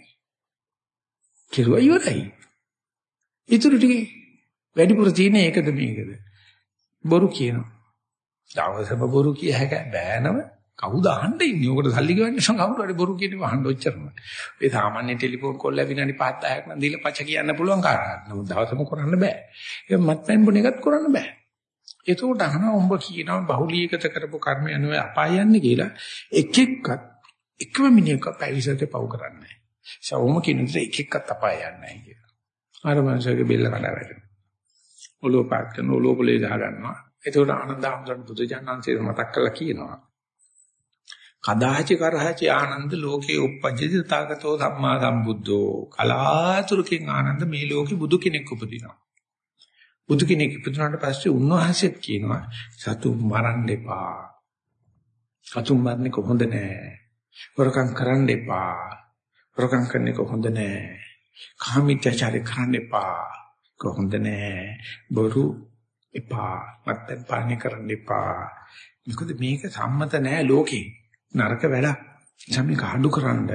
කිරුවා ඉවරයි. ඊටු ටික වැඩිපුර තියෙන ඒකද මේකද? බොරු කියනවා. දවසම බොරු කිය හැක බෑනම කවුද අහන්න ඉන්නේ? ඔකට සල්ලි ගෙවන්නේ නැසන් කවුරු හරි බොරු කියනවා අහන්න ඔච්චරම. ඒ සාමාන්‍ය ටෙලිෆෝන් කෝල් එක විනාඩි 5 10ක් නම් දීලා පච කියන්න පුළුවන් කාරණා. නමුත් දවසම කරන්න බෑ. ඒක මත්පැන් බොන එකත් කරන්න බෑ. ඒකෝට අහනවා උඹ කියනවා බහුලීගත කරපු කර්ම යනවා අපාය යන්නේ කියලා එක එක්කත් එකම මිනිහක පැවිසට පව් කරන්නේ නැහැ. සවුම කිනුත් එක එක්කත් අපාය යන්නේ නැහැ කියලා. අර මනුස්සයගේ බෙල්ල කඩා වැටෙනවා. ඔලුව පාත් කරන ඔලුව පොලේ ගහ ගන්නවා. ඒකට ආනන්ද ආමඳුන් බුදුජානන්සේ මතක් කරලා කියනවා. කදාචි කරහචි ආනන්ද ලෝකේ උප්පජ්ජති තාගතෝ සම්මා සම්බුද්ධෝ කලාතුරකින් ආනන්ද මේ ලෝකේ බුදු කෙනෙක් උපදිනවා බුදු කෙනෙක් ඉපදුනාට පස්සේ උන්වහන්සේත් කියනවා සතු මරන්න එපා සතු මරන්නේ කොහොඳ නෑ වරකම් කරන්න එපා වරකම් කරන්නේ කොහොඳ නෑ කාමීත්‍යචාරය කරන්න එපා. කොහොඳ නෑ. බොරු එපා. මත්පැන් පානය කරන්න එපා. මොකද මේක සම්මත නෑ ලෝකේ නරක වැඩක්. සමේ කාඩු කරන්න.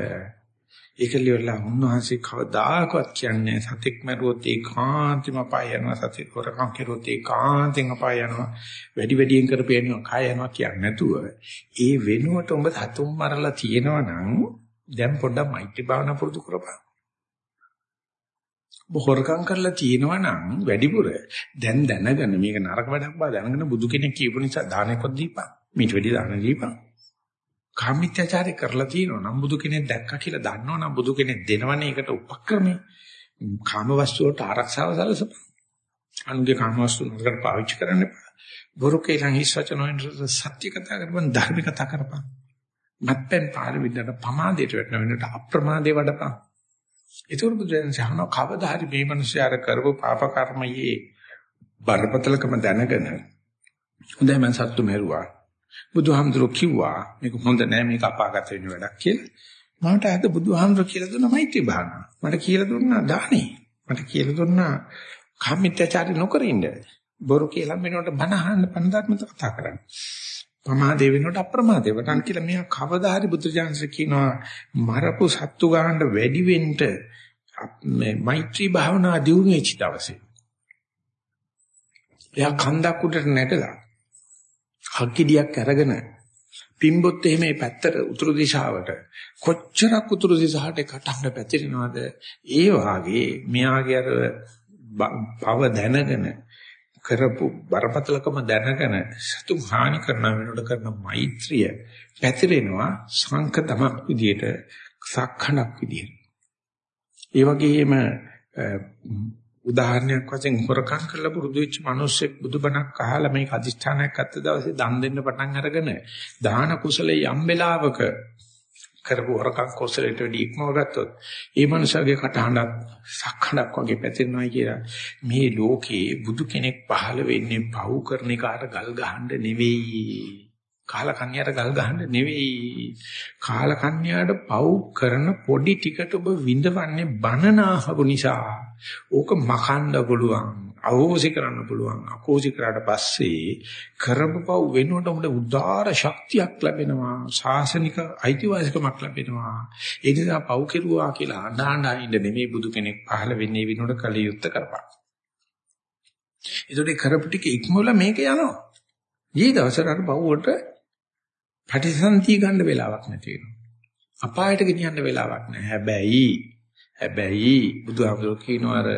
ඒක liverලා උන්වහන්සේ කවදාකවත් කියන්නේ සතෙක් මරුවොත් ඒකාන්තම අපාය යනවා. සතෙක් හොරකම් කරුවොත් ඒකාන්තෙන් අපාය යනවා. වැඩි වැඩියෙන් කරපේනවා කය යනවා කියන්නේ නැතුව. ඒ වෙනුවට උඹ සතුම් මරලා තියෙනවා නම් දැන් පොඩ්ඩක් මෛත්‍රී භාවනා පුරුදු කරපන්. බොහොරකම් කරලා තියෙනවා නම් වැඩිපුර දැන් දැනගෙන මේක නරක වැඩක් බා දැනගෙන බුදු කෙනෙක් කියපු නිසා දානයක්වත් දීපන්. මීට වැඩි දාන දීපන්. කාමීත්‍යචාරය කරලා තියෙනවා නම් බුදු කෙනෙක් දැක්කා කියලා දන්නවා නම් බුදු කෙනෙක් දෙනවනේ ඒකට උපක්‍රමේ. කාම වස්තු වලට ආරක්ෂාව සැලසපන්. අනුගේ කාම වස්තු නරකට පාවිච්චි කරන්න එපා. බොරු කේලන් හිස් වචන වලින් සත්‍ය කතා කරපන් ධර්ම කතා කරපන්. මත්පැන් පාර විද්‍යාවට පමාදයට වැටෙන වෙනට අප්‍රමාදේ වඩපන්. ඒතර බුදුන් සහන කවදා හරි මේ මිනිස්යාර කරපු පාප කර්මයේ බරපතලකම දැනගෙන හොඳයි මම සත්තු මෙරුවා. බුදුහාමුදුරුවෝ කිව්වා මේක හොඳ නෑ මේක අපාගත වෙන වැඩක් කියලා. මට අද බුදුහාමුදුරුවෝ කියලා දුන්න මෛත්‍රී භාවනාව. මට කියලා දුන්නා දානේ. මට කියලා දුන්නා කාමීත්‍යචාරය නොකර ඉන්න. බොරු කියලා වෙනකොට බණ අහන්න පන්දාත්මක කතා කරන්න. ප්‍රමාදේ වෙනකොට අප්‍රමාදේ වටන් කියලා මෙයා කවදා හරි බුදුජානක කියනවා මරපු සත්තු ගන්න වැඩි වෙන්න මේ මෛත්‍රී භාවනා දියුණු වෙච්ච දවසේ. එයා කන්දක් උඩට නැගලා හක්කිඩියක් අරගෙන පිම්බොත් එහෙම මේ පැත්තට උතුරු දිශාවට කොච්චරක් උතුරු දිශාවට කටහඬ පැතිරෙනවද ඒ වාගේ මෙයාගේ අර පව දැනගෙන කරපු බරපතලකම දැනගෙන සතු හානි කරන වෙනකොට කරන මෛත්‍රිය පැතිරෙනවා සංක තමක් විදියට සක්ඛණක් විදියට. ඒ වගේම උදාහරණයක් වශයෙන් හොරකම් කරලා පුරුදු වෙච්ච මිනිස්සෙක් බුදුබණක් අහලා මේක අදිෂ්ඨානයක් ගත්ත දවසේ දන් දෙන්න පටන් අරගෙන දාන කුසලයේ යම් වෙලාවක කරපු හොරකම් කුසලයට වැඩි ඉක්මව ගත්තොත් ඒ මනුස්සයාගේ කටහඬක් සක්හඬක් වගේ පැතිරෙනවා කියලා. මේ ලෝකේ බුදු කෙනෙක් පහළ වෙන්නේ පව් කරන එකට ගල් ගහන්න නෙවෙයි. කාලකන්‍යාට ගල් ගහන්න නෙවෙයි. කාලකන්‍යාට පව් කරන පොඩි ටිකට ඔබ විඳවන්නේ බනනාහපු නිසා. ඕක මකන්න පුළුවන්. අවෝසි කරන්න පුළුවන්. අකෝසි කරාට පස්සේ කරපපව වෙනුවට උඹට උදාාර ශක්තියක් ලැබෙනවා. ශාසනික අයිතිවාසිකමක් ලැබෙනවා. ඒ නිසා පව් කෙරුවා කියලා අඬා ඉන්න නෙමෙයි බුදු කෙනෙක් පහළ වෙන්නේ විනෝඩ කලියුත්ත කරපන්. ඒතකොට කරපු ටික ඉක්මවල මේක යනවා. ඊ දවසට අර පව් වලට ප්‍රතිසන්තිය ගන්න වෙලාවක් නැති වෙනවා. අපායට ගෙනියන්න වෙලාවක් නැහැ. හැබැයි හැබැයි බුදුහාමුදුරුවෝ කියනවා අර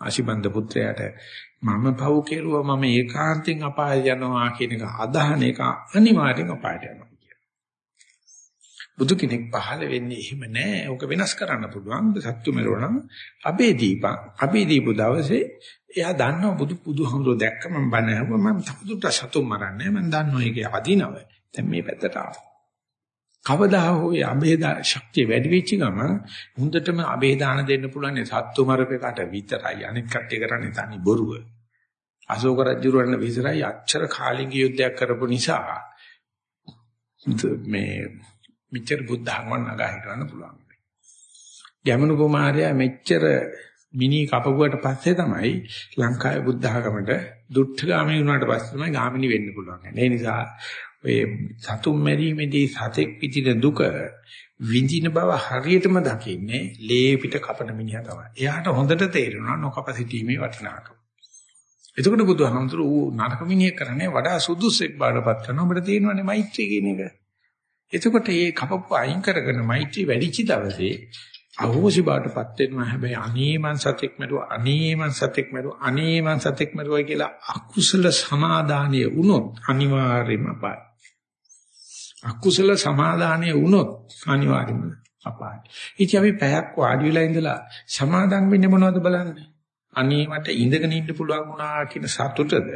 ආශිබන්ද පුත්‍රයාට මම පව් කෙරුවා මම ඒකාන්තයෙන් අපාය යනවා කියන එක අදහන එක අනිවාර්යෙන් අපායට යනවා කියන. බුදු කෙනෙක් පහළ වෙන්නේ එහෙම නෑ. ඕක වෙනස් කරන්න පුළුවන්. සත්තු මෙරවනම් අපේ දීපං අපේ දීපු දවසේ එයා දන්නවා බුදු බුදුහාමුදුරුවෝ දැක්ක මම බණ ඇහුවා මම තවදුරට සතුම් මරන්නේ මම දන්නවා ඒකේ අදිනව. දැන් මේ පැත්තට ආවා. කවදා හෝ අබේදා ශක්තිය වැඩි වෙච්ච ගමන් හොඳටම අබේදාන දෙන්න පුළුවන් සත්තු මරපේකට විතරයි අනිත් කට්ටිය කරන්නේ තනි බොරුව. අශෝක රජුරවන්න විතරයි අච්චර කාලිංග යුද්ධයක් කරපු නිසා මේ මෙච්චර බුද්ධ ධර්ම නගා හිටවන්න පුළුවන්. ගැමණු කුමාරයා මෙච්චර මිනි කපපුවට පස්සේ තමයි ලංකාවේ බුද්ධ ධර්මයට දුට්ඨගාමී වුණාට පස්සේ තමයි ගාමිණී වෙන්න පුළුවන්. ඒ නිසා ඔය සතුම් මැරීමේදී සතෙක් පිටින දුක විඳින බව හරියටම දකින්නේ ලේ පිට කපන මිනිහා තමයි. එයාට හොඳට තේරෙනවා නොකප සිටීමේ වටිනාකම. එතකොට බුදුහාමුදුරු ඌ නරක මිනිහෙක් කරන්නේ වඩා සුදුසෙක් බාඩපත් කරනවා. ඔබට තේරෙනවනේ මෛත්‍රී කියන එක. එතකොට මේ කපපු අයින් කරගෙන මෛත්‍රී වැඩිචි දවසේ අහෝසි බාටපත් වෙනවා. හැබැයි අනේ මං සතෙක් මරුවා, අනේ මං සතෙක් මරුවා, අනේ මං සතෙක් මරුවා කියලා අකුසල සමාදානිය වුණොත් අනිවාර්යයෙන්ම බයි. අකුසල සමාදානය වුණොත් අනිවාර්යයෙන්ම අපායි. ඉතින් අපි පැයක් වාඩි වෙලා ඉඳලා සමාදම් වෙන්නේ මොනවද බලන්න. අනේ මට ඉඳගෙන ඉන්න පුළුවන් වුණා කියන සතුටද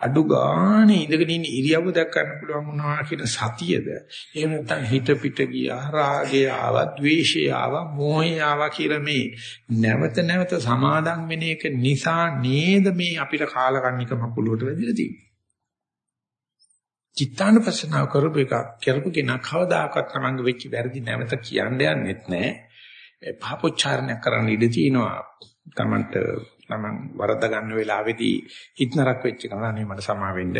අඩු ගානේ ඉඳගෙන ඉන්න ඉරියව්ව දැක් ගන්න පුළුවන් වුණා කියන සතියද එහෙම නැත්නම් හිත පිට ගියා රාගය ආවා ද්වේෂය ආවා මෝහය ආවා කියලා මේ නැවත නැවත සමාදම් වෙන එක නිසා නේද මේ අපිට කාලකන්නිකම පුළුවට වැදිලා තියෙන්නේ චිත්තානුපස්සනාව කරපු එක කරපු කෙනා කවදාකවත් තමන්ග වෙච්ච වැරදි නැවත කියන්න යන්නෙත් නැහැ. පාපොච්චාරණය කරන්න ඉඩ තියෙනවා. තමන්ට තමන් වරද ගන්න වෙලාවේදී හිතනරක් වෙච්ච කෙනානේ මට සමා වෙන්න.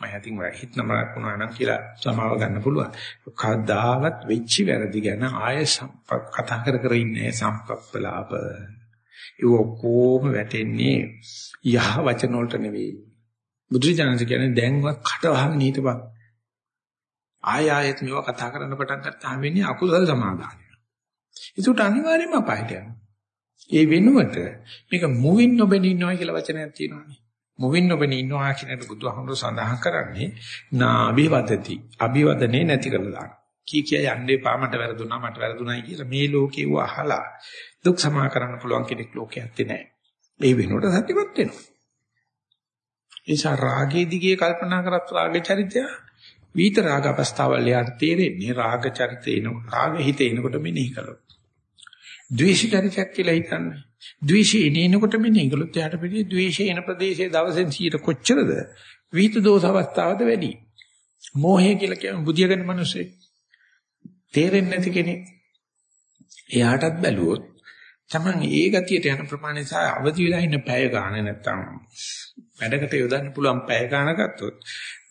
මම හිතින් හිතනමක් වුණා නම් කියලා සමාව ගන්න පුළුවන්. කවදාවත් වෙච්ච වැරදි ගැන ආයෙ කතා කර කර ඉන්නේ සම්පප්පලාප. ඒ ඔක්කොම වැටෙන්නේ යහ වචන වලට නෙවෙයි. බුදුරජාණන් කියන්නේ දැන්වත් කට වහගෙන හිටපන්. ආය ආයෙත් මේවා කතා කරන්න පටන් ගත්තාම වෙන්නේ අකුසල සමාදානය. ඒකට අනිවාර්යයෙන්ම අපායට යනවා. ඒ වෙනුවට මේක මුවින් නොබෙනී ඉන්නවා කියලා වචනයක් තියෙනවානේ. මුවින් නොබෙනී ඉන්නවා කියන එක බුදුහාමුදුර සඳහන් කරන්නේ නාභිවදති. අභිවදනේ නැති කරලා දාන. කී කිය යන්නේ පා මට වැරදුනා මට වැරදුනායි කියලා මේ ලෝකේ වූ අහලා දුක් සමා කරන්න පුළුවන් කෙනෙක් ලෝකේ ඇත්තේ නැහැ. ඒ වෙනුවට සත්‍යවත් වෙනවා. ඒසා රාගයේ දිගේ කල්පනා කරත් රාග චරිතය විිත රාග අවස්ථාවල් යාට තේරෙන්නේ රාග චරිතේ එන රාග හිත එනකොට මෙනෙහි කළොත්. ද්වේෂ චරිතයක් කියලා හිතන්නේ. ද්වේෂය එනකොට මෙනෙහි කළොත් යාට පිටි ද්වේෂය එන ප්‍රදේශයේ දවසෙන් 100 කොච්චරද? විිත දෝෂ අවස්ථාවද වැඩි. මෝහය කියලා කියන්නේ බුදියාගෙන මිනිස්සේ. තේරෙන්නේ නැති කෙනෙක්. එයාටත් බැලුවොත් Taman ඒ ගතියට යන ප්‍රමාණය සහ අවදි වෙලා ඉන්න පැය ගන්න නැත්තම් වැඩකට යොදන්න පුළුවන් පැය ගන්න ගත්තොත්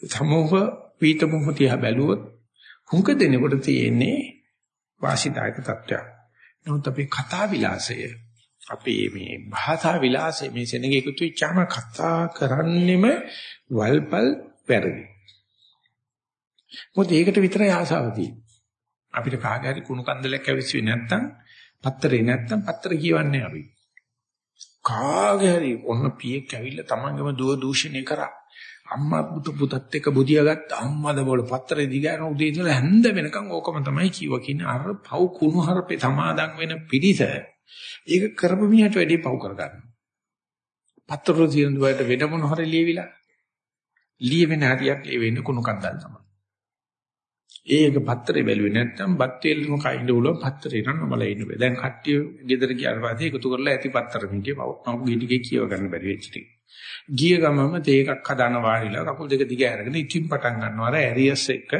සමූහ පීත මොහොතිය බැලුවොත් හුඟ දෙනකොට තියෙන්නේ වාසිදායක තත්ත්වයක්. නමුත් අපේ කතා විලාසය අපේ මේ භාෂා විලාසය මේ සෙනගේ එකතු වෙච්චාම කතා කරන්නෙම වල්පල් වැරදි. මොකද ඒකට විතරයි ආසාව තියෙන්නේ. අපිට කාගේ හරි කුණු කන්දලයක් ඇවිස්සුවේ නැත්තම් පත්තරේ නැත්තම් පත්තර කියවන්නේ අපි. කාගේ හරි ඔන්න පියෙක් ඇවිල්ලා තමන්ගේම දුව දූෂණය කරා. අම්මා පුතු පුතත් එක්ක බුදියා ගත්ත අම්මාද බෝල පත්තරේ දිගාන උදේ ඉඳලා හැන්ද වෙනකන් ඕකම තමයි කිව්වා කියන්නේ අර පව් කුණු හරපේ සමාදන් වෙන පිරිස. ඒක කරපු මිනිහට වැඩි පව් කරගන්නවා. පත්තර තියෙන දුවට වෙන මොන හරි ලියවිලා ලියවෙන හරියක් ඒ වෙන්න කුණු කන්දල් තමයි. ඒක පත්තරේ බැලුවේ නැත්නම් බත් වේලම කයින්ද උලව පත්තරේ නම් බලලා ඉන්න බෑ. දැන් කට්ටිය ගෙදර ගියාට පස්සේ එකතු කරලා ඇති පත්තර මිටිය පව් ගෙඩිගේ කියව ගන්න බැරි වෙච්ච ටික. ගිය ගමම තේ එකක් හදාන වාඩිලා කකුල් දෙක දිග ඇරගෙන ඉතින් පටන් ගන්නවා. අර ඇරියස් එක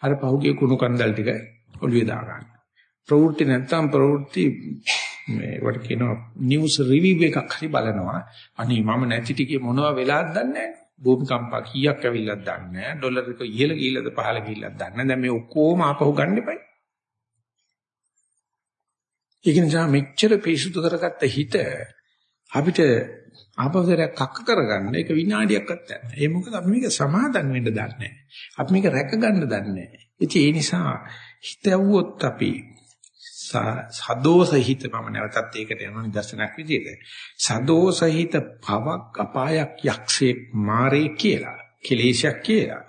අර පහුගිය කුණු කන්දල් ටික ඔළුවේ දා ගන්න. ප්‍රවෘත්ති නැත්නම් ප්‍රවෘත්ති මේ වට කියනවා නිවුස් රිවිව් එකක් හරි බලනවා. අනේ මම නැති ටිකේ මොනව වෙලාද දන්නේ නැහැ. භූමිකම්පා කීයක් ඇවිල්ලාද දන්නේ නැහැ. ඩොලර් එක ඉහළ ගිහිල්ලාද පහළ ගිහිල්ලාද දන්නේ නැහැ. දැන් මේ ඔක්කොම ආපහු ගන්න එපයි. ඒක නිසා මෙච්චර පිරිසුදු කරගත්ත හිත අපිට ආපෞසරයක් කක්ක කරගන්න ඒක විනාඩියක්වත් නැහැ. ඒ මොකද අපි මේක සමාදන් වෙන්න දන්නේ නැහැ. අපි මේක රැක ගන්න දන්නේ නැහැ. ඉතින් ඒ නිසා හිතවුවොත් අපි සදෝසහිත මම නැවතත් ඒකට යන නිදර්ශනයක් විදිහට සදෝසහිත පවක් අපායක් යක්ෂේ මාරේ කියලා කෙලේශයක් කියලා.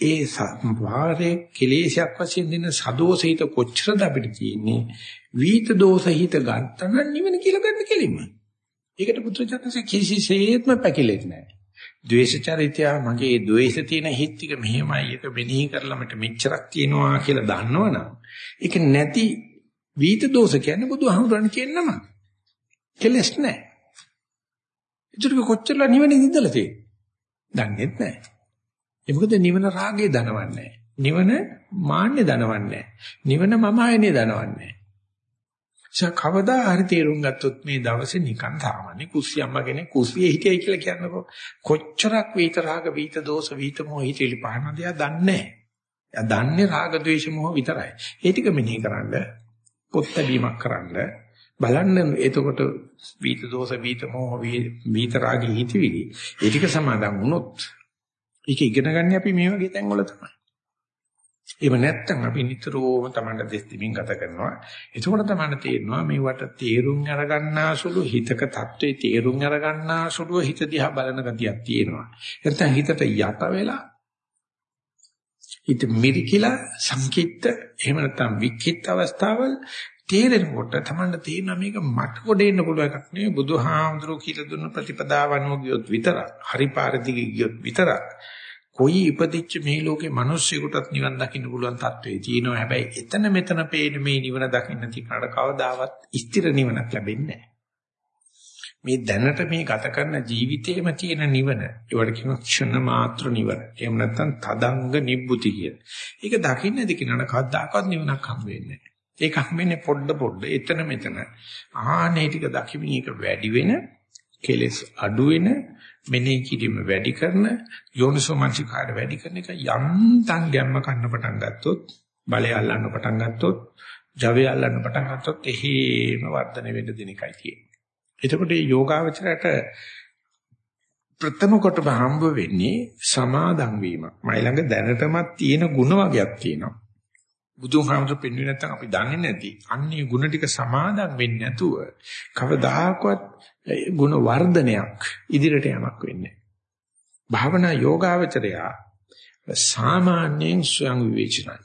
ඒ සම්භාරේ කෙලේශයක් වශයෙන් දෙන සදෝසහිත කොච්චරද අපිට තියෙන්නේ? වීත දෝසහිත ගන්න නිවන කියලා ගන්න කෙලින්ම. ඒකට පුත්‍රචාතන්සේ කිසිසේත්ම පැකිලෙන්නේ නැහැ. ද්වේෂ චරිතය මගේ ද්වේෂ තියෙන හිත් ටික මෙහෙමයි ඒක මෙනෙහි කරලා මට මෙච්චරක් තියෙනවා කියලා දන්නවනම් ඒක නැති වීත දෝෂ කියන්නේ බුදුහාමුදුරන් කියනම කෙලස් නැහැ. ඒතරක කොච්චරලා නිවනේ ඉඳලා තියෙන්නේ? දන්නේ නැහැ. ඒ මොකද නිවන රාගේ දනවන්නේ නිවන මාන්නේ දනවන්නේ නිවන මම ආයනේ දනවන්නේ නැහැ. කවදා හරි තේරුම් ගත්තොත් මේ දවසේ නිකන් සාමාන්‍ය කුස්සියම්ම කෙනෙක් කුස්සියේ හිටියයි කියලා කියන්නකො කොච්චරක් වීත රාග වීත දෝෂ වීත මොහ හිතේලි පහනද යා දන්නේ නැහැ. යා දන්නේ රාග ద్వේෂ මොහ විතරයි. ඒ ටික මෙනෙහි කරන්නේ පොත් ලැබීමක් කරන්න බලන්න එතකොට වීත දෝෂ වීත මොහ වීත රාගී හිතවිලි ඒ ටික සමාදන් වුණොත් ඒක ඉගෙන ගන්න අපි මේ වගේ තැන් වල තමයි. එහෙම නැත්නම් අපි නිතරම තමන්ට දෙස් දෙමින් ගත කරනවා. එතකොට තමන්ට තේරෙනවා මේවට තේරුම් අරගන්නා සුළු හිතක தત્ත්වේ තේරුම් අරගන්නා සුළු හිත දිහා බලන ගතියක් තියෙනවා. නැත්නම් හිතට යට වෙලා හිත මිරිකිලා සංකිට්ත එහෙම නැත්නම් වික්කිට අවස්ථාවල් තේරෙනකොට තමයි තේරෙනවා මේක මට කොටෙන්න පුළුවන් එකක් නෙවෙයි බුදුහාමුදුරුවෝ කියලා දුන්න ප්‍රතිපදාව අනුව ගියොත් විතරක් හරි පාරදී ගියොත් විතරක් කොයි ඉපදිච්ච මේ ලෝකේ මිනිස්සුෙකුටත් නිවන් දකින්න පුළුවන් තත්ත්වයේ තියෙනවා හැබැයි එතන මෙතන පේන මේ නිවන දකින්න තියනට කවදාවත් ස්ථිර නිවනක් ලැබෙන්නේ නැහැ මේ දැනට මේ ගත කරන ජීවිතේම තියෙන නිවන ඒවට කියනවා ක්ෂණ මාත්‍ර නිවන. එහෙම නැත්නම් තදංග නිබ්බුති කිය. ඒක දකින්න ඇති කෙනාට කවදාකවත් නිවනක් හම්බ වෙන්නේ නැහැ. ඒක හම්බෙන්නේ පොඩ පොඩ එතන මෙතන. ආනේ ටික දකිමින් ඒක වැඩි වෙන කෙලස් අඩු වෙන මෙනෙහි කිරීම වැඩි කරන යෝනිසෝමනසිකාර වැඩි කරන එක යන්තම් ගැම්ම කන්න පටන් ගත්තොත් බලය අල්ලන්න පටන් ගත්තොත් ජවය අල්ලන්න පටන් ගත්තොත් එහෙම වර්ධනය වෙන්න දෙන එකයි තියෙන්නේ. එතකොට මේ යෝගාවචරයට ප්‍රථම කොටම හම්බ වෙන්නේ සමාදන් වීම. මයි ළඟ දැනටමත් තියෙන ಗುಣ වර්ගයක් තියෙනවා. බුදුහාමුදුරු පෙන්වන්නේ නැත්නම් අපි දන්නේ නැති. අන්නේ ಗುಣ ටික සමාදන් වෙන්නේ නැතුව කවදාකවත් ಗುಣ වර්ධනයක් ඉදිරියට යamak වෙන්නේ භාවනා යෝගාවචරයා සාමාන්‍යයෙන් ස්වයං විවේචනයි.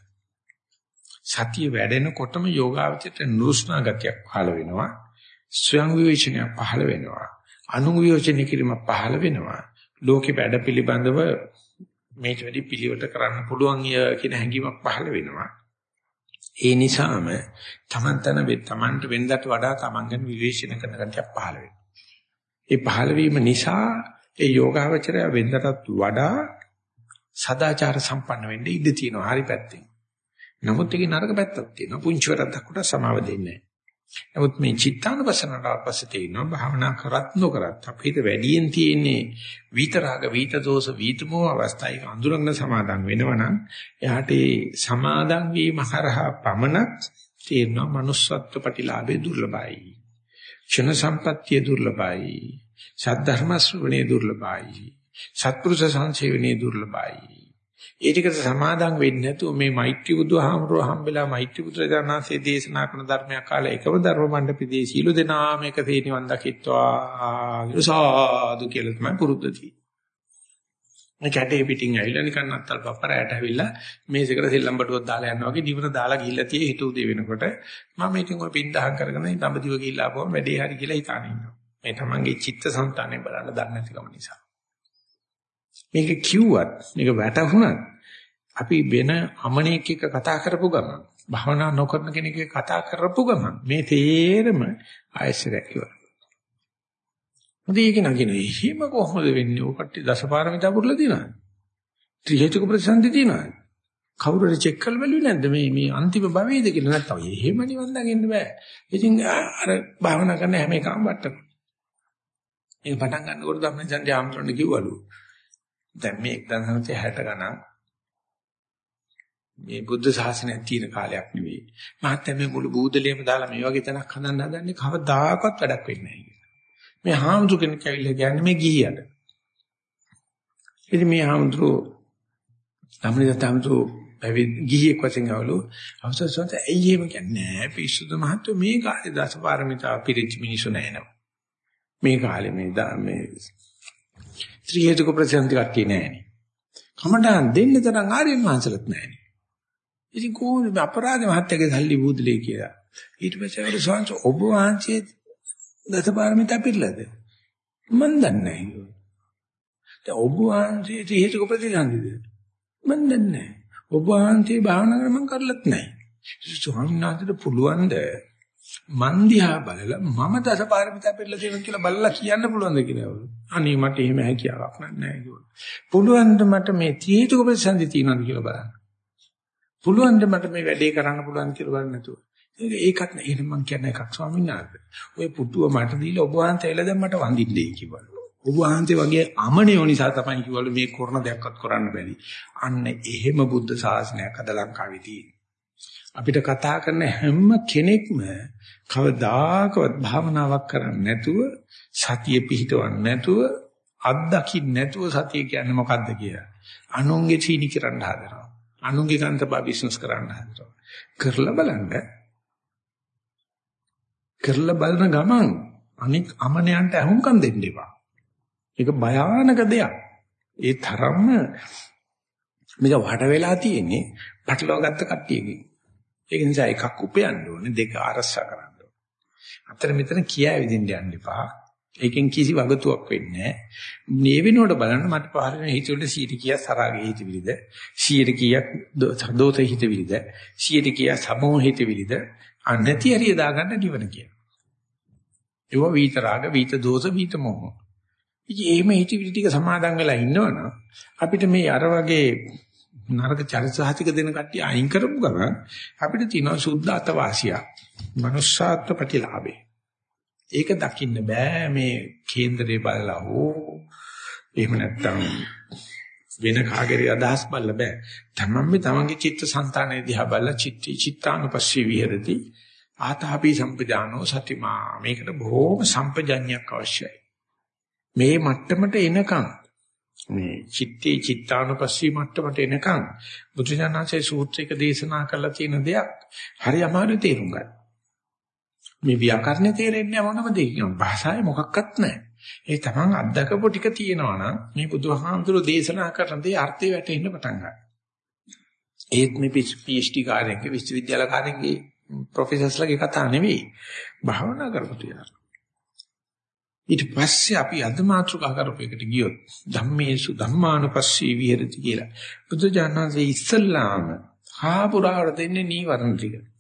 සතිය වැඩෙනකොටම යෝගාවචරයට නුරුස්නා ගතියක් පහළ වෙනවා. ස්වයං විවේචනයක් පහළ වෙනවා. අනු විවේචනය කිරීම පහළ වෙනවා. ලෝකේ වැඩ පිළිබඳව මේට වැඩි පිළිවෙත කරන්න පුළුවන් කියන හැඟීමක් පහළ වෙනවා. ඒ නිසාම තමන් තන තමන්ට වෙනදට වඩා තමන් ගැන විවේචන කරන ගතියක් පහළ වෙනවා. ඒ පහළ වීම නිසා ඒ යෝගාවචරය වෙනදටත් වඩා සදාචාර සම්පන්න වෙන්න ඉඩ තියෙනවා හරි පැත්තෙන්. නමුත් ඒකේ නරක පැත්තක් තියෙනවා. පුංචි වරද්දක් උඩ සමාව දෙන්නේ නැහැ. නමුත් මේ චිත්තානුපස්සනට පස්සේ තේිනවා භාවනා කරත් නොකරත් අපිට වැඩියෙන් තියෙන්නේ විතරාග විත දෝෂ විතමෝ අවස්ථාවේ අඳුරගෙන සමාදන් වෙනවනම් එයාට ඒ සමාදන් වීම හරහා පමණක් තේරෙනවා manussත්ව ප්‍රතිලාභේ දුර්ලභයි. ක්ෂණ සම්පත්තිය දුර්ලභයි. සද්ධර්ම ශ්‍රවණේ දුර්ලභයි. සත්පුරුෂ සංසේවනයේ දුර්ලභයි. ඒ ටිකට සමාදම් වෙන්නේ නැතුව මේ මෛත්‍රී බුදුහාමරෝ හම්බෙලා මෛත්‍රී බුදුරජාණන්සේ දේශනා කරන ධර්මයක් කාලා එකම ධර්ම මණ්ඩපෙදී සීල දෙනාම එකසේ නිවන් දකිත්වා සාදු කියලා තමයි පුරුද්ද තියෙන්නේ. මේ කැටේ පිටින් ඇවිල්ලා නිකන් අත්තල් පප්පරයට ඇවිල්ලා මේසෙකට සෙල්ලම් බටුවක් දාලා යනවා වගේ දිවන දාලා ගිහිල්ලා tie හිත උදේ වෙනකොට මම ඉතින් ඔය පින්දහක් කරගෙන දඹදිව ගිහිල්ලා ආපුවම වැඩේ හරි කියලා හිතාන ඉන්නවා. මේ තමන්ගේ චිත්තසංතානය බලන්න දන්නේ නැතිකම නිසා. මේක කිව්වත් මේක වැටහුණත් අපි වෙන අමනෙක් එක්ක කතා කරපු ගමන් භවනා නොකරන කෙනෙක් එක්ක කතා කරපු ගමන් මේ තේරම ආයසරයක් ඉවර. මොකද ඒක නගින එහෙම කොහොමද වෙන්නේ? ඔය කට්ටිය දසපාරමිතා පුරලා දිනනවා. ත්‍රි හේතුක ප්‍රතිසන්දි දිනනවා. කවුරුරි චෙක් කරලා බැලුවේ නැද්ද මේ මේ අන්තිම භවයේද කියලා නැත්තම් එහෙම නිවන් දකින්න බෑ. ඉතින් අර භාවනා කරන හැම එකම වට්ටක. මේ පටන් ගන්නකොට ධම්මචන්දි ආමතුරුන්ට කිව්වලු. දැන් මේ 1960 ගණන් මේ බුද්ධ ශාසනය තියෙන කාලයක් නෙවෙයි. මහත්මයා මේ මුළු බූදලියම දාලා මේ වගේ තැනක් හදන්න හදන්නේ කවදාකවත් වැඩක් වෙන්නේ නැහැ මේ හාමුදුර කෙනෙක් ඇවිල්ලා කියන්නේ මේ ගිහියට. ඉතින් මේ හාමුදුර ළමනේ තමතු ගිහියෙක් වශයෙන් අවලු අවසරසන්ත ඇයි එහෙම කියන්නේ නෑ පිස්සුද මහත්තයෝ මේ කාලේ දසපාරමිතා පිරිච්ච මිනිස්සු නෑනව. මේ කාලේ මේ මේ ත්‍රි හේතුක ප්‍රතිසන්දි කට්ටිය නෑනේ. කමඩන් දෙන්න තරම් ආර්යයන් වහන්සලත් නෑනේ. ඉතින් කොහොමද අපරාධ මහත්යගේ සල්ලි බුදුලේ කියලා. ඊට පස්සේ අවරු සංස ඔබ වහන්සේ දසපාරමිතා පිළිලාද? මන් දන්නේ නැහැ. දැන් ඔබ වහන්සේ හේතුක ප්‍රතිසන්දිද? මන් දන්නේ නැහැ. ඔබ වහන්සේ භාවනා කර මම කරලත් නැහැ. ස්වාමීන් වහන්සේට පුළුවන්ද මන් දිහා බලලා මම දසපාරමිතා පිළිලා තියෙනවා කියලා බලලා කියන්න පුළුවන්ද කියලා. අනේ මට එහෙම හැකියාවක් නැහැ කිව්වා. පුළුවන්ද මට මේ හේතුක ප්‍රතිසන්දි තියෙනවද කියලා බලන්න. පුළුවන් ද මට මේ වැඩේ කරන්න පුළුවන් කියලා බලන්න නැතුව. ඒකත් නෑ. එහෙනම් මම කියන්නේ එකක් ස්වාමීන් වහන්සේ. ඔය පුටුව මට දීලා ඔබ වහන්සේලා දැන් මට වඳින්නේ කිව්වලු. ඔබ වහන්සේ වගේ අමනියෝ නිසා තමයි කිව්වලු මේ කරන දෙයක්වත් කරන්න බැරි. අන්න එහෙම බුද්ධ ශාසනයක් අද ලංකාවේ තියෙන්නේ. අපිට කතා කරන හැම කෙනෙක්ම කවදාකවත් භාවනාවක් කරන්නේ නැතුව සතිය පිහිටවන්නේ නැතුව අත්දකින්න නැතුව සතිය කියන්නේ මොකද්ද කියලා. අනුන්ගේ චීනි කරන්න හදනවා. අනුන්ගේ ගන්තබා බිස්නස් කරන්න හදනවා. කරලා බලන්න. කරලා බලන ගමන් අනික් අමනයන්ට අහුම්කම් දෙන්න එපා. ඒක භයානක දෙයක්. ඒ තරම්ම මේක වට වෙලා තියෙන්නේ පටලවා ගත්ත කට්ටියකින්. ඒක නිසා එකක් උපයන්න ඕනේ දෙක අරසා කරන්න ඕනේ. අතර මෙතන කියා විදින්න යන්න එපා. ඒකෙන් කිසි වගතුවක් වෙන්නේ නැහැ. මේ වෙනකොට බලන්න මට පහළ වෙන හිතවල 100 කීයක් සරාගේ හිතවිලිද 100 කීයක් දෝත හිතවිලිද 100 කීයක් සමෝහ හිතවිලිද අනති හරිය දාගන්න නිවන කියන. ඒව විතරාග විත දෝෂ විත මොහ. ඉතින් එහෙම හිතවිලි ටික සමාදන් වෙලා ඉන්නවනම් අපිට මේ අර වගේ නරක චරිතසහතික දෙන කට්ටිය අයින් කරපු ගමන් අපිට තියෙනවා සුද්ධ අතවාසියක්. Manussාත්ව ප්‍රතිලාභේ. ඒක දකින්න බෑ මේ කේන්දරේ බලලා හෝ එහෙම නැත්තම් වෙන කාගේරි අදහස් බලලා බෑ. තමන්ම තමන්ගේ චිත්තසංතානයේ දිහා බලලා චිත්ති චිත්තානුපස්සී විහෙරති. ආතාපි සම්පජානෝ සතිමා. මේකට බොහොම සම්පජඤ්ඤයක් අවශ්‍යයි. මේ මට්ටමට එනකන් මේ චිත්තේ චිත්තානුපස්සී මට්ටමට එනකන් බුදුජානකසේ සූත්‍රික දේශනා කරලා තියෙන දෙයක් හරි අමාරු තේරුම් ගන්න. මේ ව්‍යාකරණේ තේරෙන්නේ මොනම දෙයකින් භාෂාවේ මොකක්වත් නැහැ. ඒ තමන් අත්දකපු ටික තියෙනවා නම් මේ බුදුහාමුදුරෝ දේශනා කරන දේ අර්ථය වැටෙන්න පටන් ගන්නවා. ඒත් මේ PhD කාර්යයක විශ්වවිද්‍යාල කාර්යයේ ප්‍රොෆෙසර්ස්ලාගේ කතා නෙවෙයි. භාවනා කරපු තියනවා. ඊට පස්සේ අපි අද මාතෘකා කරපු එකට ගියොත් ධම්මේසු ධම්මානුපස්සී විහෙරති කියලා. බුදුජානනාංශයේ ඉස්සල්ලාම හාපුරාවට දෙන්නේ නීවරණ ටික.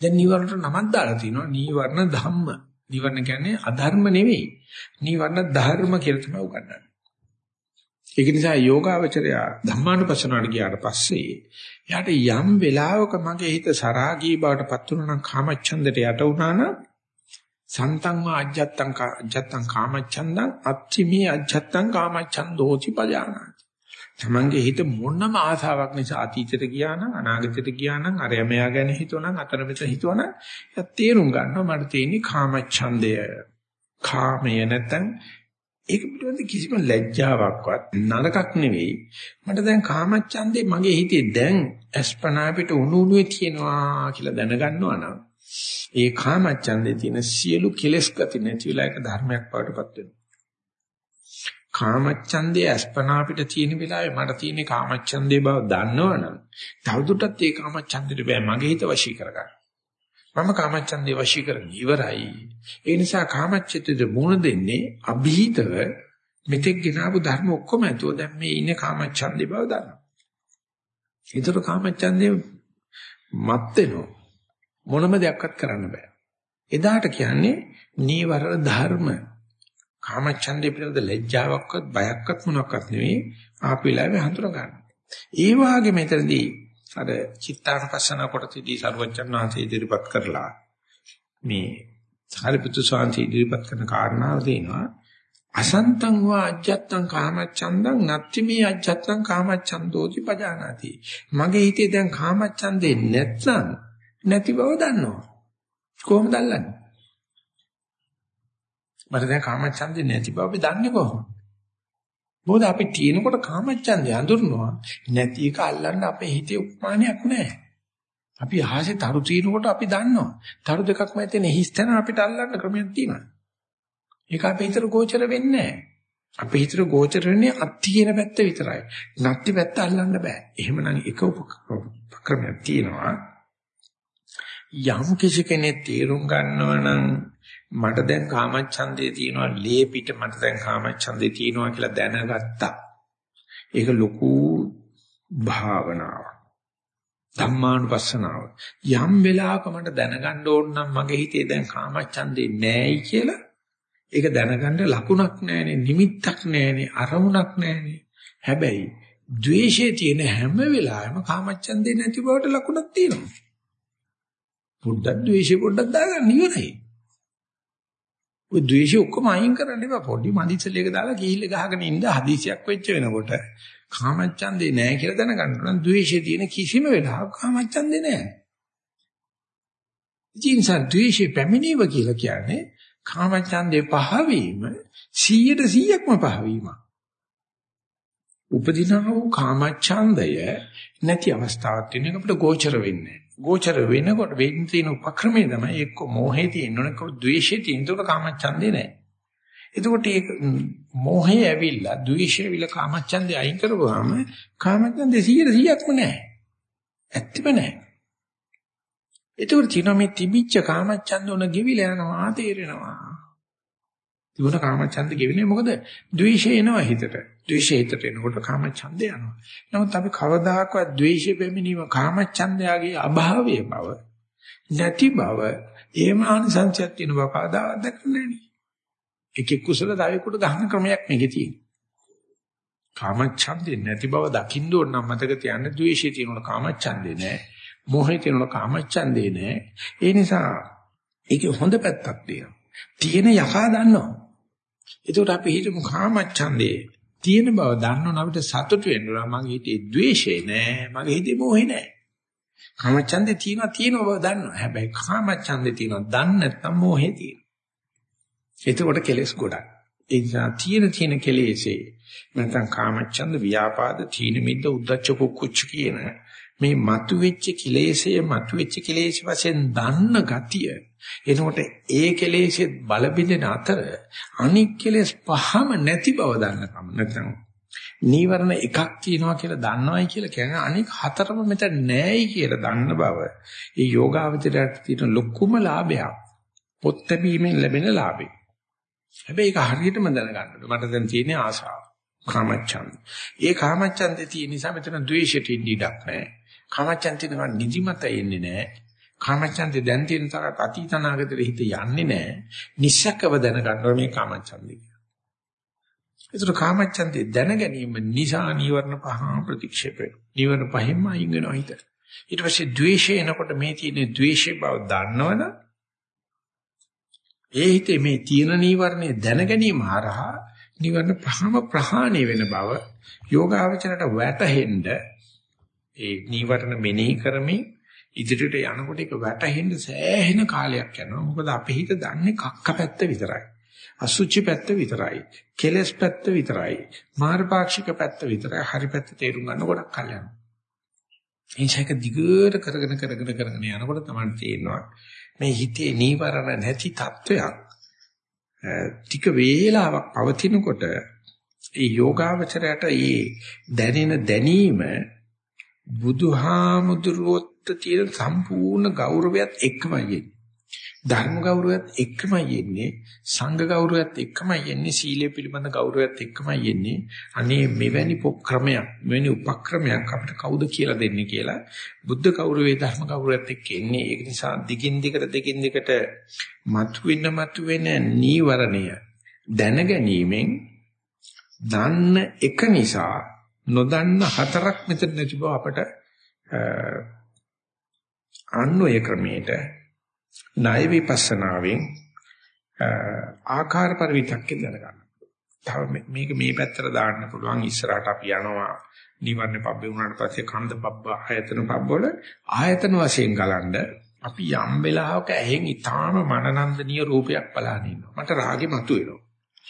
දැන් නීවරණට නමක් දාලා තිනවා නීවරණ ධම්ම. නීවරණ කියන්නේ අධර්ම නෙවෙයි. නීවරණ ධර්ම කියලා තමයි උගන්වන්නේ. ඒක නිසා යෝගාවචරය ධම්මානුපස්සනාවට ගියාට පස්සේ එයාට යම් වෙලාවක මගේ හිත සරාගී බවට පත් වුණා නම් කාමච්ඡන්දට යට වුණා නම් සන්තං වා අජ්ජත්තං අජ්ජත්තං කාමච්ඡන්දං අත්තිමේ අජ්ජත්තං කාමච්ඡන්දෝති පජානාති. තමන්ගේ හිත මොනම ආසාවක් නිසා අතීතයට ගියා නම් අනාගතයට ගියා නම් අරයමයා ගැන හිතුවනම් අතර මෙතන හිතුවනම් ඒක තේරුම් ගන්නවා මට තියෙන්නේ කාමච්ඡන්දය. කාමය නැත්තම් ඒක පිටවෙන්ද කිසිම ලැජ්ජාවක්වත් නරකක් නෙවෙයි. මට දැන් කාමච්ඡන්දේ මගේ හිතේ දැන් අස්පනා පිට උණු උණුවේ තියෙනවා කියලා දැනගන්නවා නම් ඒ කාමච්ඡන්දේ තියෙන සියලු කෙලෙස් ගති නැති වෙලා ඒක ධර්මයක් බවටපත් වෙනවා. කාමච්ඡන්දේ අස්පනා අපිට තියෙන වෙලාවේ මට තියෙන කාමච්ඡන්දේ බව දන්නවනම් තවදුරටත් ඒ කාමච්ඡන්දෙට බෑ මගේ හිත වශී කරගන්න. මම කාමච්ඡන්දේ වශී කරගෙන ඉවරයි. ඒ නිසා කාමච්ඡිතද මුණ දෙන්නේ અભීතව මෙතෙක් ගෙනාවු ධර්ම ඔක්කොම ඇතුව දැන් මේ ඉන්නේ කාමච්ඡන්දේ බව දන්නවා. ඒතර කාමච්ඡන්දේ මත් වෙනවා. මොනම දෙයක්වත් කරන්න බෑ. එදාට කියන්නේ නීවරණ ධර්ම. කාමච්ඡන්දේ පිළිබඳ ලැජ්ජාවක්වත් බයක්වත් මොනක්වත් නෙවෙයි ආපිලාවේ හඳුනා ගන්න. ඒ වාගේ මෙතනදී අර චිත්තානුපස්සන කොටසදී සරුවචන් වහන්සේ ඉදිරිපත් කරලා මේ සාරිපුත්තු ස්වාමීන් ඉදිරිපත් කරන කාරණාව දෙනවා අසන්තං වා අජ්ජත්තං කාමච්ඡන්දං නත්ති මේ අජ්ජත්තං කාමච්ඡන්දෝති පජානාති මගේ හිතේ දැන් කාමච්ඡන්දේ නැත්නම් නැති බව දන්නවා. කොහොමද අල්ලන්නේ? මට දැන් කාමච්ඡන්දේ නැති බව අපි දන්නේ කොහොමද? මොකද අපි තියෙනකොට කාමච්ඡන්දේ අඳුරනවා නැති එක අල්ලන්න අපේ හිතේ උපමානයක් නැහැ. අපි ආහසේ තරු තියෙනකොට අපි දන්නවා. තරු දෙකක් මැද තියෙන හිස්තන අපිට අල්ලන්න ක්‍රමයක් තියෙනවා. ඒක අපේ හිතට ගෝචර වෙන්නේ නැහැ. අපේ හිතට ගෝචර වෙන්නේ අත්ති කියන පැත්ත විතරයි. නැත්ති පැත්ත අල්ලන්න බෑ. එහෙමනම් එක උපක්‍රමයක් තියෙනවා. යම් කිසි කෙනෙක් තේරුම් ගන්නවා නම් මට දැන් කාමච්ඡන්දේ තියෙනවා ලේ පිට මට දැන් කාමච්ඡන්දේ තියෙනවා කියලා දැනගත්තා. ඒක ලොකු භාවනාවක්. ධම්මානුපස්සනාව. යම් වෙලාවක මට දැනගන්න ඕන නම් මගේ හිතේ දැන් කාමච්ඡන්දේ නැහැයි කියලා ඒක දැනගන්න ලකුණක් නැහැනේ නිමිත්තක් නැහැනේ අරමුණක් නැහැනේ. හැබැයි ද්වේෂයේ තියෙන හැම වෙලාවෙම කාමච්ඡන්දේ නැති බවට ලකුණක් තියෙනවා. පොඩ්ඩක් ද්වේෂය පොඩ්ඩක් දාගන්න ඉවරයි. ඔය ද්වේෂය ඔක්කොම අයින් කරන්න එපා. පොඩි මදිසලයක දාලා කීල්ල ගහගෙන ඉන්න හදිසියක් වෙච්ච වෙනකොට කාමච්ඡන්දේ නැහැ කියලා දැනගන්න ඕන. ද්වේෂය තියෙන කිසිම වෙලාවක කාමච්ඡන්දේ නැහැ. ඉතින් සද්වේෂය පැමිණීම කියලා කියන්නේ කාමච්ඡන්දේ පහවීම 100ට 100ක්ම පහවීමක්. උපදිනා වූ කාමච්ඡන්දය නැති අවස්ථාවක් තියෙන එක අපිට ගෝචර වෙන්නේ ගෝචර වෙනකොට වෙන්න තියෙන උපක්‍රමය තමයි එක්ක මොහේ තියෙන එක්ක ද්වේෂේ තියෙන උඩ කාමච්ඡන්දේ නැහැ. එතකොට මේ මොහේ ඇවිල්ලා ද්වේෂය ඇවිල්ලා කාමච්ඡන්දේ අයින් කරපුවාම කාමච්ඡන්දේ 100%ක්ම නැහැ. ඇත්තම නැහැ. එතකොට තියෙන මේ තිබිච්ච කාමච්ඡන්ද උන ගෙවිලා යනවා තේරෙනවා. තිබුණ කාමච්ඡන්ද ගෙවිනේ මොකද ද්වේෂය එනවා හිතට. ද්වේෂය හිතට එනකොට කාමච්ඡන්ද යනවා. නමුත් අපි කවදාකවත් ද්වේෂය පැමිණීම කාමච්ඡන්දයාගේ අභාවය බව නැති බව එහෙම ආනිසංසයක් තියෙන බව කවදාවත් දැකන්නේ නැහැ. එකෙක් කුසල දවෙකුට ගහන ක්‍රමයක් මේකේ තියෙනවා. කාමච්ඡන්දේ නැති බව දකින්න ඕන නම් මතක තියාගන්න ද්වේෂය තියෙනකොට කාමච්ඡන්දේ නැහැ. මොහේ තියෙනකොට කාමච්ඡන්දේ නැහැ. ඒ නිසා ඒකේ හොඳ පැත්තක් තියෙනවා. තියෙන යකා දන්නවා. ඒකට අපි හිතමු කාමච්ඡන්දේ තියෙන බව දන්නවනම් අපිට සතුටු වෙන්න ඕන. මගේ හිතේ ද්වේෂය නෑ. මගේ හිතේ මොහේ නෑ. කාමච්ඡන්දේ තියෙනවා තියෙන බව දන්නවා. හැබැයි කාමච්ඡන්දේ තියෙනවා දන්නේ නැත්නම් මොහේ තියෙනවා. එතකොට කෙලස් ගොඩක්. ඒ නිසා තියෙන තියෙන කෙලෙසේ නැත්නම් කාමච්ඡන්ද ව්‍යාපාද තීන මිද්ද උද්දච්ච කුක්කුච්ච කියන මේ මතුවෙච්ච කිලේශය මතුවෙච්ච කිලේශ වශයෙන් දන්න ගතිය එනකොට ඒ කෙලෙස්ෙත් බල බිඳෙන අතර අනික් කෙලෙස් පහම නැති බව දන්නකම නැත්නම් නීවරණ එකක් තියෙනවා කියලා දන්නවයි කියලා කියන්නේ අනික හතරම මෙතන නැහැයි කියලා දන්න බව. ඒ යෝගාවචරයට තියෙන ලොකුම ලාභයක්. පොත් ලැබීමෙන් ලැබෙන ලාභය. හැබැයි ඒක හරියටම දැනගන්න ඕනේ. මට දැන් තියෙන ආසාව. කාමච්ඡන්ද. ඒ කාමච්ඡන්දේ තියෙන නිසා මෙතන ද්වේෂයට ඉන්න ඉඩක් නැහැ. කාමච්ඡන්දේ නම නිදිමත එන්නේ නැහැ. කාමච්ඡන්දේ දැන් තියෙන තරත් අතීත අනාගතේ හිත යන්නේ නැහැ. නිස්සකව දැනගන්න ඕනේ මේ කාමච්ඡන්දේ. ඒතර කාමච්ඡන්දේ දැන ගැනීම නිසා නීවරණ පහ ප්‍රතික්ෂේප වෙනවා. නීවරණ පහෙන්ම අයින් වෙනවා හිත. ඊට පස්සේ ද්වේෂය එනකොට මේ තියෙන ද්වේෂේ බව දන්නවනම් ඒ හිතේ මේ තියෙන නීවරණය දැන ගැනීම හරහා නීවරණ පහම ප්‍රහාණය වෙන බව යෝගාවචරයට වැටහෙන්න ඒ නීවරණ මෙනෙහි කරමින් ඉදිරියට යනකොට ඒක වැටහෙන්න සෑහෙන කාලයක් යනවා. මොකද අපේ හිත දන්නේ කක්ක පැත්ත විතරයි. අසුචි පැත්ත විතරයි. කෙලස් පැත්ත විතරයි. මාර්ගපාක්ෂික පැත්ත විතරයි. හරි පැත්ත තේරුම් ගන්න ගොඩක් කල් යනවා. එනිසාක දිගට කරගෙන කරගෙන කරගෙන යනකොට තමයි තේරෙනවා මේ හිතේ නීවරණ නැති තත්වයක් ටික වේලාවක් පවතිනකොට ඒ යෝගාවචරයට ඒ දැනෙන දැනීම බුදුහාමුදුරුවොත් තියෙන සම්පූර්ණ ගෞරවයත් එක්කමයි එන්නේ. ධර්ම ගෞරවයත් එක්කමයි එන්නේ. සංඝ ගෞරවයත් එක්කමයි එන්නේ. සීලය පිළිබඳ ගෞරවයත් එක්කමයි එන්නේ. අනේ මෙවැනි ක්‍රමයක් මෙවැනි උපක්‍රමයක් අපිට කවුද කියලා දෙන්නේ කියලා බුද්ධ ගෞරවයේ ධර්ම ගෞරවයත් එක්ක එන්නේ. ඒක නිසා දිගින් දිගට දිගින් දිගට මතුවෙන මතුවෙන නීවරණය දැන ගැනීමෙන් දන්න එක නිසා නොදන්න හතරක් මෙතන නැති බව අපට අන්වය ක්‍රමයට ණය විපස්සනාවෙන් ආකාර පරිවිතක්කේ දැනගන්න. තව මේක මේ පැත්තට දාන්න පුළුවන් ඉස්සරහට අපි යනවා නිවර්ණ පබ්බේ වුණාට පස්සේ කන්ද පබ්බ ආයතන පබ්බවල ආයතන වශයෙන් ගලනද අපි යම් වෙලාවක ඇහෙන් ඊටාම මනනන්දනීය රූපයක් බලන ඉන්නවා. මට රාගෙ මතුවෙනවා.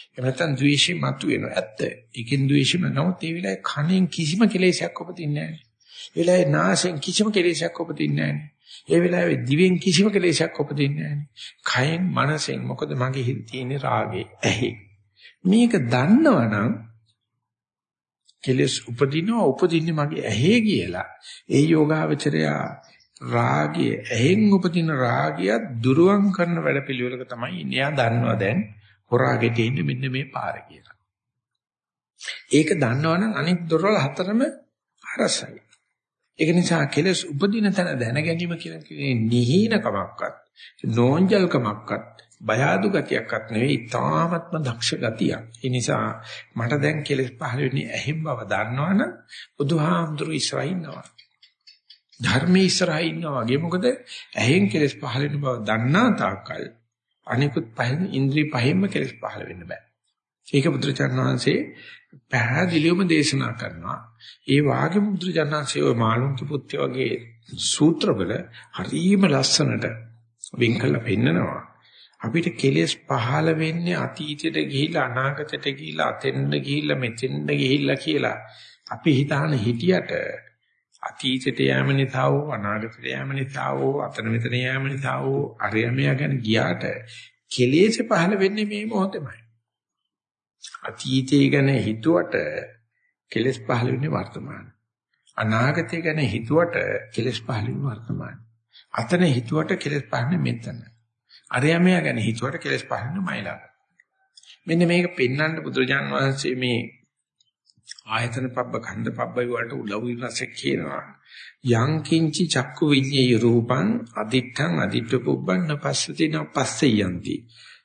එහෙම නැත්නම් ද්වේෂෙ මතුවෙනවා. ඇත්ත. ඒකෙන් ද්වේෂෙම නමුත් ඒ වෙලාවේ කනෙන් කිසිම කෙලෙසයක් උපදින්නේ නැහැ. ඒ වෙලාවේ නාසයෙන් කිසිම කෙලෙසයක් උපදින්නේ නැහැ. ඒ වෙලාවේ දිවෙන් කිසිම කෙලෙසයක් උපදින්නේ නැහැ. කයෙන් මනසෙන් මොකද මගේ හිතේ තියෙන රාගේ ඇහි. මේක දන්නවනම් කෙලස් උපදිනවා උපදින්නේ මගේ ඇහි කියලා. ඒ යෝගාවචරය රාගය ඇහෙන් උපදින රාගය දුරුවන් කරන වැඩපිළිවෙලක තමයි ඉන්නේ. එයා දන්නවා දැන් හොරාගෙට ඉන්නේ මෙන්න මේ පාර කියලා. ඒක දන්නවනම් අනිත් දොරවල් හතරම අරසයි. ඒක නිසා කෙලස් උපදින තැන දැන ගැනීම කියලා කියන්නේ නිහීනකමක්වත් නෝන්ජල්කමක්වත් බය අඩු ගතියක්වත් නෙවෙයි තාමත්ම දක්ෂ ගතියක්. ඒ නිසා මට දැන් කෙලස් පහළ වෙන්නේ ඇහිම් බව දන්නවනම් බුදුහාමුදුරු ඉස්සරහින් ඉන්නවා. ධර්මයේ ඉස්සරහින් ඉන්නවා වගේ මොකද ඇහෙන් කෙලස් පහළ වෙන බව දන්නා තාක්කල් අනිකුත් පහෙන් ඉන්ද්‍රිය පහෙන්ම කෙලස් පහළ වෙන්න බෑ. ඒක බුදුරජාණන් වහන්සේ පැහැදිලිවම දේශනා කරනවා. ඒ වාගේ බුදුරජාණන්සේ ඔය මාළුන්ති පුත්‍ය වගේ සූත්‍රවල හරිම ලස්සනට වෙන් කළා පෙන්නනවා. අපිට කෙලෙස් පහළ වෙන්නේ අතීතයට ගිහිලා අනාගතයට ගිහිලා අතෙන්ද ගිහිලා මෙතෙන්ද ගිහිලා කියලා අපි හිතාන හිටියට අතීතයට යෑම නිසා වූ අනාගතයට යෑම නිසා වූ අතන මෙතන යෑම නිසා වූ අරයමයා ගැන ගියාට කෙලෙස් පහළ වෙන්නේ මේ මොහොතේමයි. අතීතය ගැන හිතුවට කෙලස් පහළ වෙන්නේ වර්තමාන. අනාගතය ගැන හිතුවට කෙලස් පහළ වෙන්නේ වර්තමාන. අතන හිතුවට කෙලස් පහළන්නේ මෙතන. අරයමයා ගැන හිතුවට කෙලස් පහළන්නේ මයිලඟ. මෙන්න මේක පෙන්වන්න බුදුරජාන් වහන්සේ මේ ආයතන පබ්බ ඛණ්ඩ පබ්බයි වලට උලව් විලාසෙක් කියනවා. යං කිංචි චක්කු විඤ්ඤේ රූපං අදිත්තං අදිත්ත පුබ්බන්න පස්සති නපස්සේ යන්ති.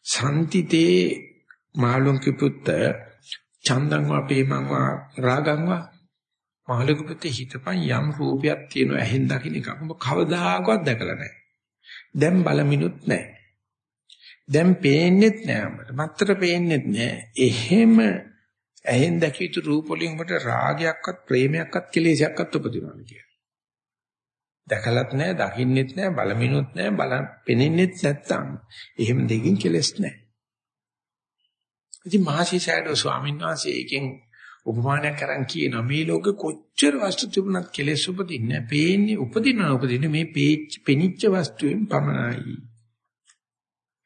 සම්තිතේ මාළුන්කි පුත්ත චන්දං වා පේමං වා රාගං වා මාළුන්කි පුත්ත හිතපන් යම් රූපයක් තියෙන ඇහෙන් දකින්න එක ඔබ කවදාකවත් දැකලා නැහැ. දැන් බලමිනුත් නැහැ. දැන් පේන්නෙත් නැහැ අපට. මත්තර පේන්නෙත් නැහැ. එහෙම ඇහෙන් දැකිය යුතු රූප වලින් ඔබට රාගයක්වත් ප්‍රේමයක්වත් කෙලෙසයක්වත් උපදිනවා කියලා. දැකලත් නැහැ, දකින්නෙත් නැහැ, බලමිනුත් නැහැ, බල පෙනෙන්නෙත් නැත්තම් එහෙම දෙකින් කෙලස් නැහැ. ඉතින් මහසි සයඩෝ ස්වාමීන් වහන්සේ එකෙන් උපමානයක් කරන් කියන මේ ලෝකෙ කොච්චර වස්තු තිබුණත් කෙලෙස් උපදින්නේ නැහැ. පේන්නේ උපදිනවා උපදින්නේ මේ පෙනිච්ච වස්තුවෙන් පමණයි.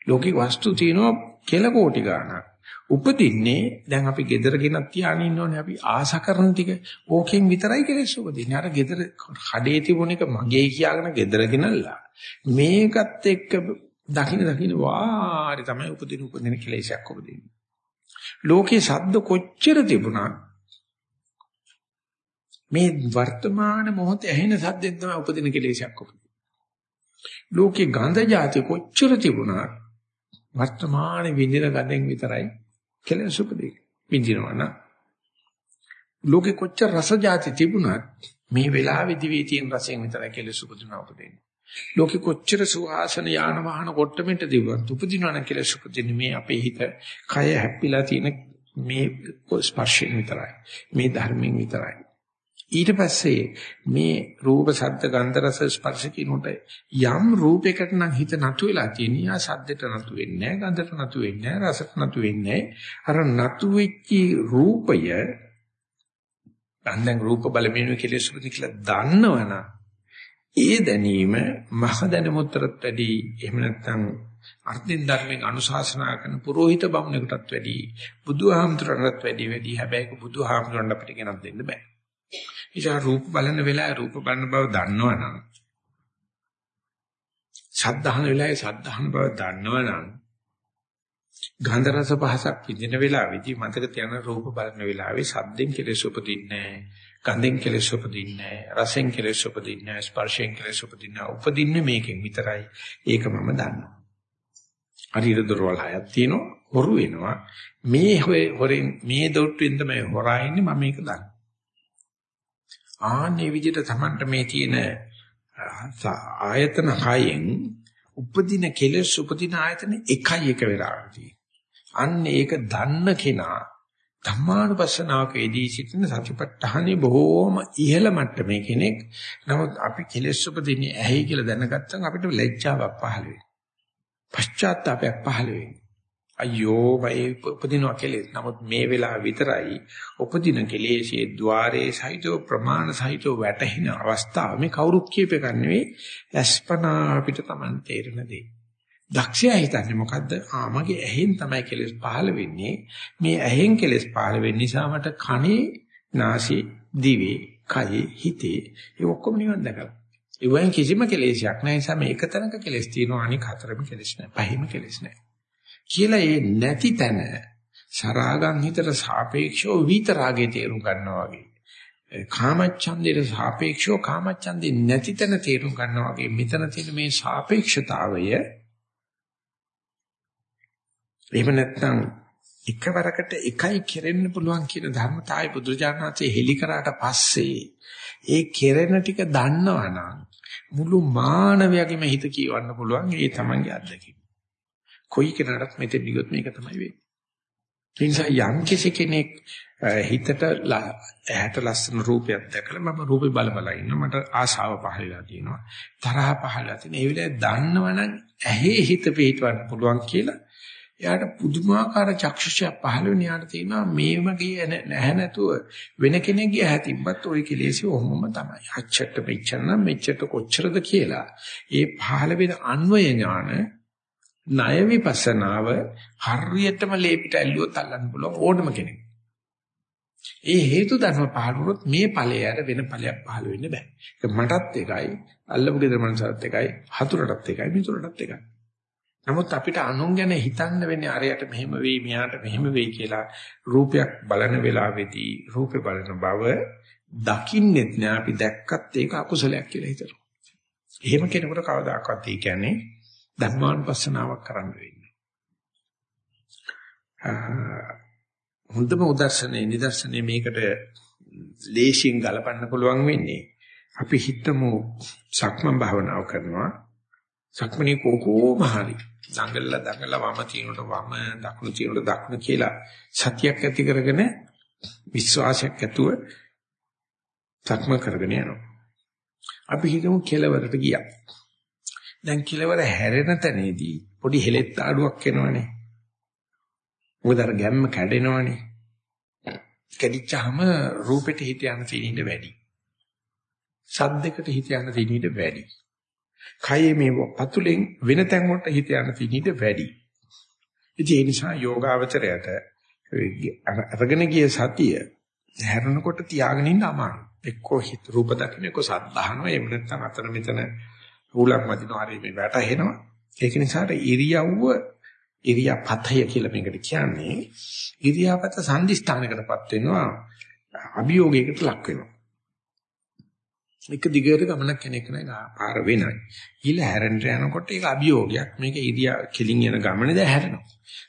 ලෝකේ වස්තු තියෙනවා කෙල කෝටි ගාණක්. උපදින්නේ දැන් අපි gedara ගෙනත් තියාගෙන ඉන්නෝනේ අපි ආශා කරන ටික ඕකෙන් විතරයි කෙලෙස් උපදින්නේ. අර gedara කඩේ තිබුණ එක මගේ කියාගෙන gedara ගෙනල්ලා මේකත් එක්ක දකින්න දකින්න වාරි තමයි උපදින උපදින කෙලෙසක් උපදින්නේ. ලෝකේ ශබ්ද කොච්චර තිබුණා මේ වර්තමාන මොහොතේ ඇහෙන සද්දෙන් තමයි උපදින කෙලෙසක් උපදින්නේ. ලෝකේ ගඳ જાති කොච්චර තිබුණා වර්තමාන විඳින ගඳෙන් විතරයි කෙලෙස් උපදින්නේ. විඳිනවා නම් ලෝකේ කොච්චර රස જાති තිබුණත් මේ වෙලාවේදී වේ තියෙන රසයෙන් විතරයි කෙලෙස් උපදිනවා උපදින්නේ. ලෝකෙ කොච්චර සුවාසන යාන වාහන කොට්ටමෙන්ට දිවුවත් උපදිනවන කියලා සුපදින මේ අපේ හිත කය හැප්පිලා තියෙන මේ ස්පර්ශයෙන් විතරයි. මේ ධර්මයෙන් විතරයි. ඊට පස්සේ මේ රූප ශබ්ද ගන්ධ රස ස්පර්ශ කිනුට යම් රූපයකට නම් හිත නතු වෙලා තියෙන යා ශබ්දයට නතු වෙන්නේ නැහැ ගන්ධයට නතු වෙන්නේ නැහැ රසට නතු වෙන්නේ අර නතු වෙච්ච රූපය දැන් රූප බලමිනු කියලා සුපදි කියලා දන්නවනම් ඒ දැනීම මහ දැනුමුතරත් වැඩි එහෙම නැත්නම් අර්ථින් ධර්මයෙන් අනුශාසනා කරන පුරোহিত බමුණෙකුටත් වැඩි බුදුහාමුදුරන්ටත් වැඩි වැඩි හැබැයි බුදුහාමුදුරන්ට අපිට ගෙනත් දෙන්න බෑ. ඉතින් රූප බලන වෙලාවේ රූප බලන බව දන්නවනම් සද්ධාහන වෙලාවේ සද්ධාහන බව දන්නවනම් ගන්ධ රස පහසක් විඳින වෙලාවේදී මතක තියාගන්න රූප බලන වෙලාවේ සද්දෙන් කෙලෙස් උපදින්නේ නැහැ. ගන්ධෙන් කෙලෙස් උපදින්නේ නැහැ. රසෙන් කෙලෙස් උපදින්නේ නැහැ. ස්පර්ශයෙන් කෙලෙස් උපදින්නේ නැහැ. උපදින්නේ මේකෙන් විතරයි. ඒක මම දන්නවා. හරියට දොරවල් හයක් තියෙනවා. හොරු වෙනවා. මේ හොරෙන් මේ දොට්ටුවෙන් තමයි හොරා ඉන්නේ මම මේක දන්නවා. ආන්නේ විදිහට Tamanට මේ තියෙන ආයතන හයෙන් උපදින කෙලෙස් උපදින ආයතන එකයි එක වෙලාවදී. අන්න ඒක දන්න කෙනා ධම්මානුපස්සනාවකදී සිටින සතිපට්ඨානෙ බොහෝම ඉහළ මට්ටමේ කෙනෙක්. නමුත් අපි කෙලෙස් උපදින්නේ ඇහි කියලා දැනගත්තම අපිට ලැජ්ජාවක් පහළ වෙනවා. පශ්චාත්තාවයක් පහළ වෙනවා. අයියෝ මේ උපදිනවා කෙලෙස්. නමුත් මේ වෙලාව විතරයි උපදින කෙලෙස්යේ ద్వාරයේ සහිතව ප්‍රමාණ සහිතව වැටහෙන අවස්ථාව. මේ කවුරුත් කියපේ කන්නේ අස්පනා අපිට Taman තේරෙන දේ. දක්ෂයා හිතන්නේ මොකද්ද? ආ මගේ ඇහෙන් තමයි කෙලෙස් පහළ වෙන්නේ. මේ ඇහෙන් කෙලෙස් පහළ වෙන්න නිසා මට කනේ, නාසයේ, දිවේ, කයේ, හිතේ ඒ ඔක්කොම නිවන් දැකලා. ඒ වයින් කිසිම කෙලෙසයක් නැහැ. නිසා මේ එක තැනක කෙලෙස් තියෙනවා අනික හතරම කෙලෙස් නැහැ. පහෙම කෙලෙස් නැහැ. කියලා ඒ නැති තැන සරාගම් හිතට සාපේක්ෂව විතරාගේ තේරුම් ගන්නවා වගේ. කාමච්ඡන්දේට සාපේක්ෂව කාමච්ඡන්දේ නැති තැන තේරුම් ගන්නවා වගේ මෙතන තියෙන මේ සාපේක්ෂතාවය එහෙම නැත්නම් එකවරකට එකයි කෙරෙන්න පුළුවන් කියන ධර්මතාවය බුදුරජාණන්සේ හෙලි කරාට පස්සේ ඒ කෙරෙන ටික දන්නවනම් මුළු මානවයාගේම හිත කියවන්න පුළුවන් ඒ තමන්ගේ අත්දැකීම. කොයි කෙනාටත් මෙතෙන් ගියොත් මේක තමයි වෙන්නේ. ඒ නිසා යම් කෙනෙක් හිතට ඇහැට ලස්සන රූපයක් දැකලා මම රූපේ බල බල ඉන්නවා මට ආශාව පහළලා තියෙනවා තරහ පහළලා තියෙනවා ඒ වෙලාවේ දන්නවනම් ඇහි හිත පිටවන්න පුළුවන් කියලා එයාට පුදුමාකාර චක්ෂුෂය පහළ වෙන යාට තියෙනවා මේ වගේ නැහැ නැතුව වෙන කෙනෙක්ගේ ඇහැ තිබ්බත් ওই කෙලෙසි ඔහොමම තමයි. අච්චට මෙච්චර මෙච්චර කොච්චරද කියලා. ඒ පහළ වෙන අන්වය ඥාන ණය විපස්සනාව හරියටම ලේපිට ඇල්ලුවොත් අල්ලන්න පුළුවන් ඕනම කෙනෙක්. ඒ හේතු ධර්ම පහළ වුණොත් මේ ඵලය ඇර වෙන ඵලයක් පහළ වෙන්න බෑ. ඒක මටත් එකයි, අල්ලපු ගෙදර මනසත් එකයි, හතුරටත් එකයි, මිතුරටත් එකයි. නමුත් අපිට අනුන් ගැන හිතන්න වෙන්නේ අරයට මෙහෙම වෙයි මෙයාට මෙහෙම වෙයි කියලා රූපයක් බලන වෙලාවේදී රූපේ බලන බව දකින්නෙත් නෑ අපි දැක්කත් ඒක අකුසලයක් කියලා හිතනවා. එහෙම කෙනෙකුට කවදාකවත් ඒ කියන්නේ ධර්මානුපස්සනාවක් කරන්න වෙන්නේ. හොඳම උදර්ශනේ නිදර්ශනේ මේකට ලේසියෙන් ගලපන්න පුළුවන් වෙන්නේ අපි හිතමු සක්මන් භාවනාව කරනවා සක්මනේ කොහොම හරි දඟලලා දඟලලා වම තියනට වම දකුණු තියනට දකුණු කියලා සතියක් ඇති කරගෙන විශ්වාසයක් ඇතුව සක්ම කරගෙන යනවා. අපි හිතමු කෙලවරට ගියා. දැන් කෙලවර හැරෙන තැනේදී පොඩි හෙලෙත් ආඩුවක් එනවනේ. මොකද අර ගැම්ම කැඩෙනවනේ. කැඩිච්චාම රූපෙට හිත යන තීනින්ද වැඩි. සද්දයකට හිත යන තීනින්ද වැඩි. කයේ මේ පතුලෙන් වෙන තැන් වලට හිත යන තීනින්ද වැඩි. ඉතින් ඒ නිසා යෝගාවචරයට අරගෙන ගිය සතිය හැරෙනකොට තියාගෙන ඉන්න අමාරුයි. එක්කෝ හිත රූප දකින්න එක්කෝ සද්ධාහනවා එහෙම නැත්නම් අතන මෙතන රූලක් මදිනවා හරි මේ වැටහෙනවා. ඒක නිසා ඉරියව්ව ඉරියාපතය කියලා මේකට කියන්නේ ඉරියාපත සංදිස්ථානකටපත් වෙනවා අභියෝගයකට ලක් වෙනවා. එක දිගට ගමනක් කෙනෙක් නෑ පාර වෙනයි. ඊළ හැරෙන්න යනකොට ඒක අභියෝගයක්. මේක ඉරියා කෙලින් යන ගමනේද හැරෙනවා.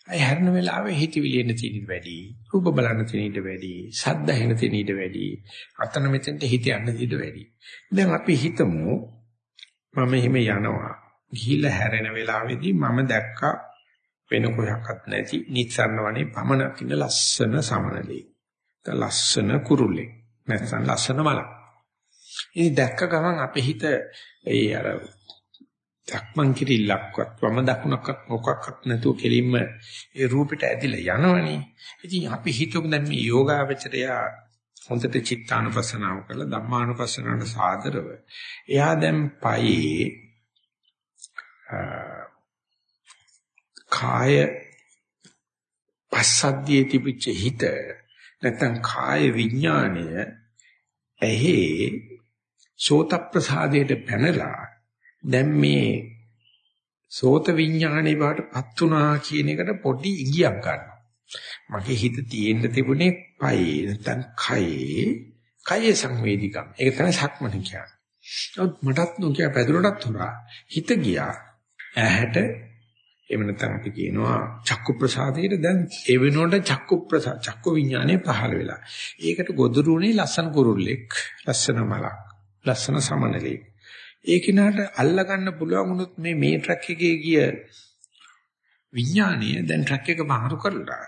අය හැරෙන වෙලාවේ හිතවිලි එන තියෙන වැඩි. රූප බලන්න තියෙන වැඩි. ශබ්ද ඇහෙන තියෙන වැඩි. අතන මෙතෙන්ට හිත යන්න තියෙන වැඩි. දැන් අපි හිතමු මම එහෙම යනවා. ගිහිල්ලා හැරෙන වෙලාවේදී මම දැක්කා වෙන කොහක්වත් නැති නිස්සන්න වනේ පමණක් ඉන්න ලස්සන සමනලේ. ලස්සන කුරුල්ලේ. නැත්නම් ලස්සන මලක්. ඉතින් දැක්ක ගමන් අපේ හිත ඒ අර දක්මන් කිරිල්ලක්වත් වම දකුණක්වත් මොකක්වත් නැතුව කෙලින්ම ඒ රූපෙට ඇදිලා යනවනේ. ඉතින් අපි හිතුවක දැන් මේ යෝගාවචරය හොඳට චිත්තානුපස්සනාව කරලා ධම්මානුපස්සනාවට සාදරව. එයා දැන් පයේ කාය පස්සද්ධියේ තිබිච්ච හිත නැත්නම් කාය විඥාණය ඇහි සෝත ප්‍රසාදයට පැනලා දැන් මේ සෝත විඥානේ බාටපත් උනා කියන එකට පොඩි ඉගියක් ගන්නවා. මගේ හිත තියෙන්න තිබුණේ පයේ නැත්නම් කයේ කයේ සංවේදිකම්. ඒක තමයි සක්මන කියන්නේ. නමුත් මටත් නොකිය පැදුරටත් හොරා හිත ගියා ඇහැට එහෙම නැත්නම් අපි කියනවා චක්කු ප්‍රසාදයට දැන් ඒ වෙනුවට චක්කු ප්‍රසාද චක්කු විඥානේ පහළ වෙලා. ඒකට ගොදුරුනේ ලස්සන කුරුල්ලෙක්, ලස්සන මලක්, ලස්සන සමනලෙක්. ඒ කිනාට අල්ලා ගන්න පුළුවන් වුණොත් මේ මේ ට්‍රක් එකේ ගිය විඥානීය දැන් ට්‍රක් එක මාරු කරලා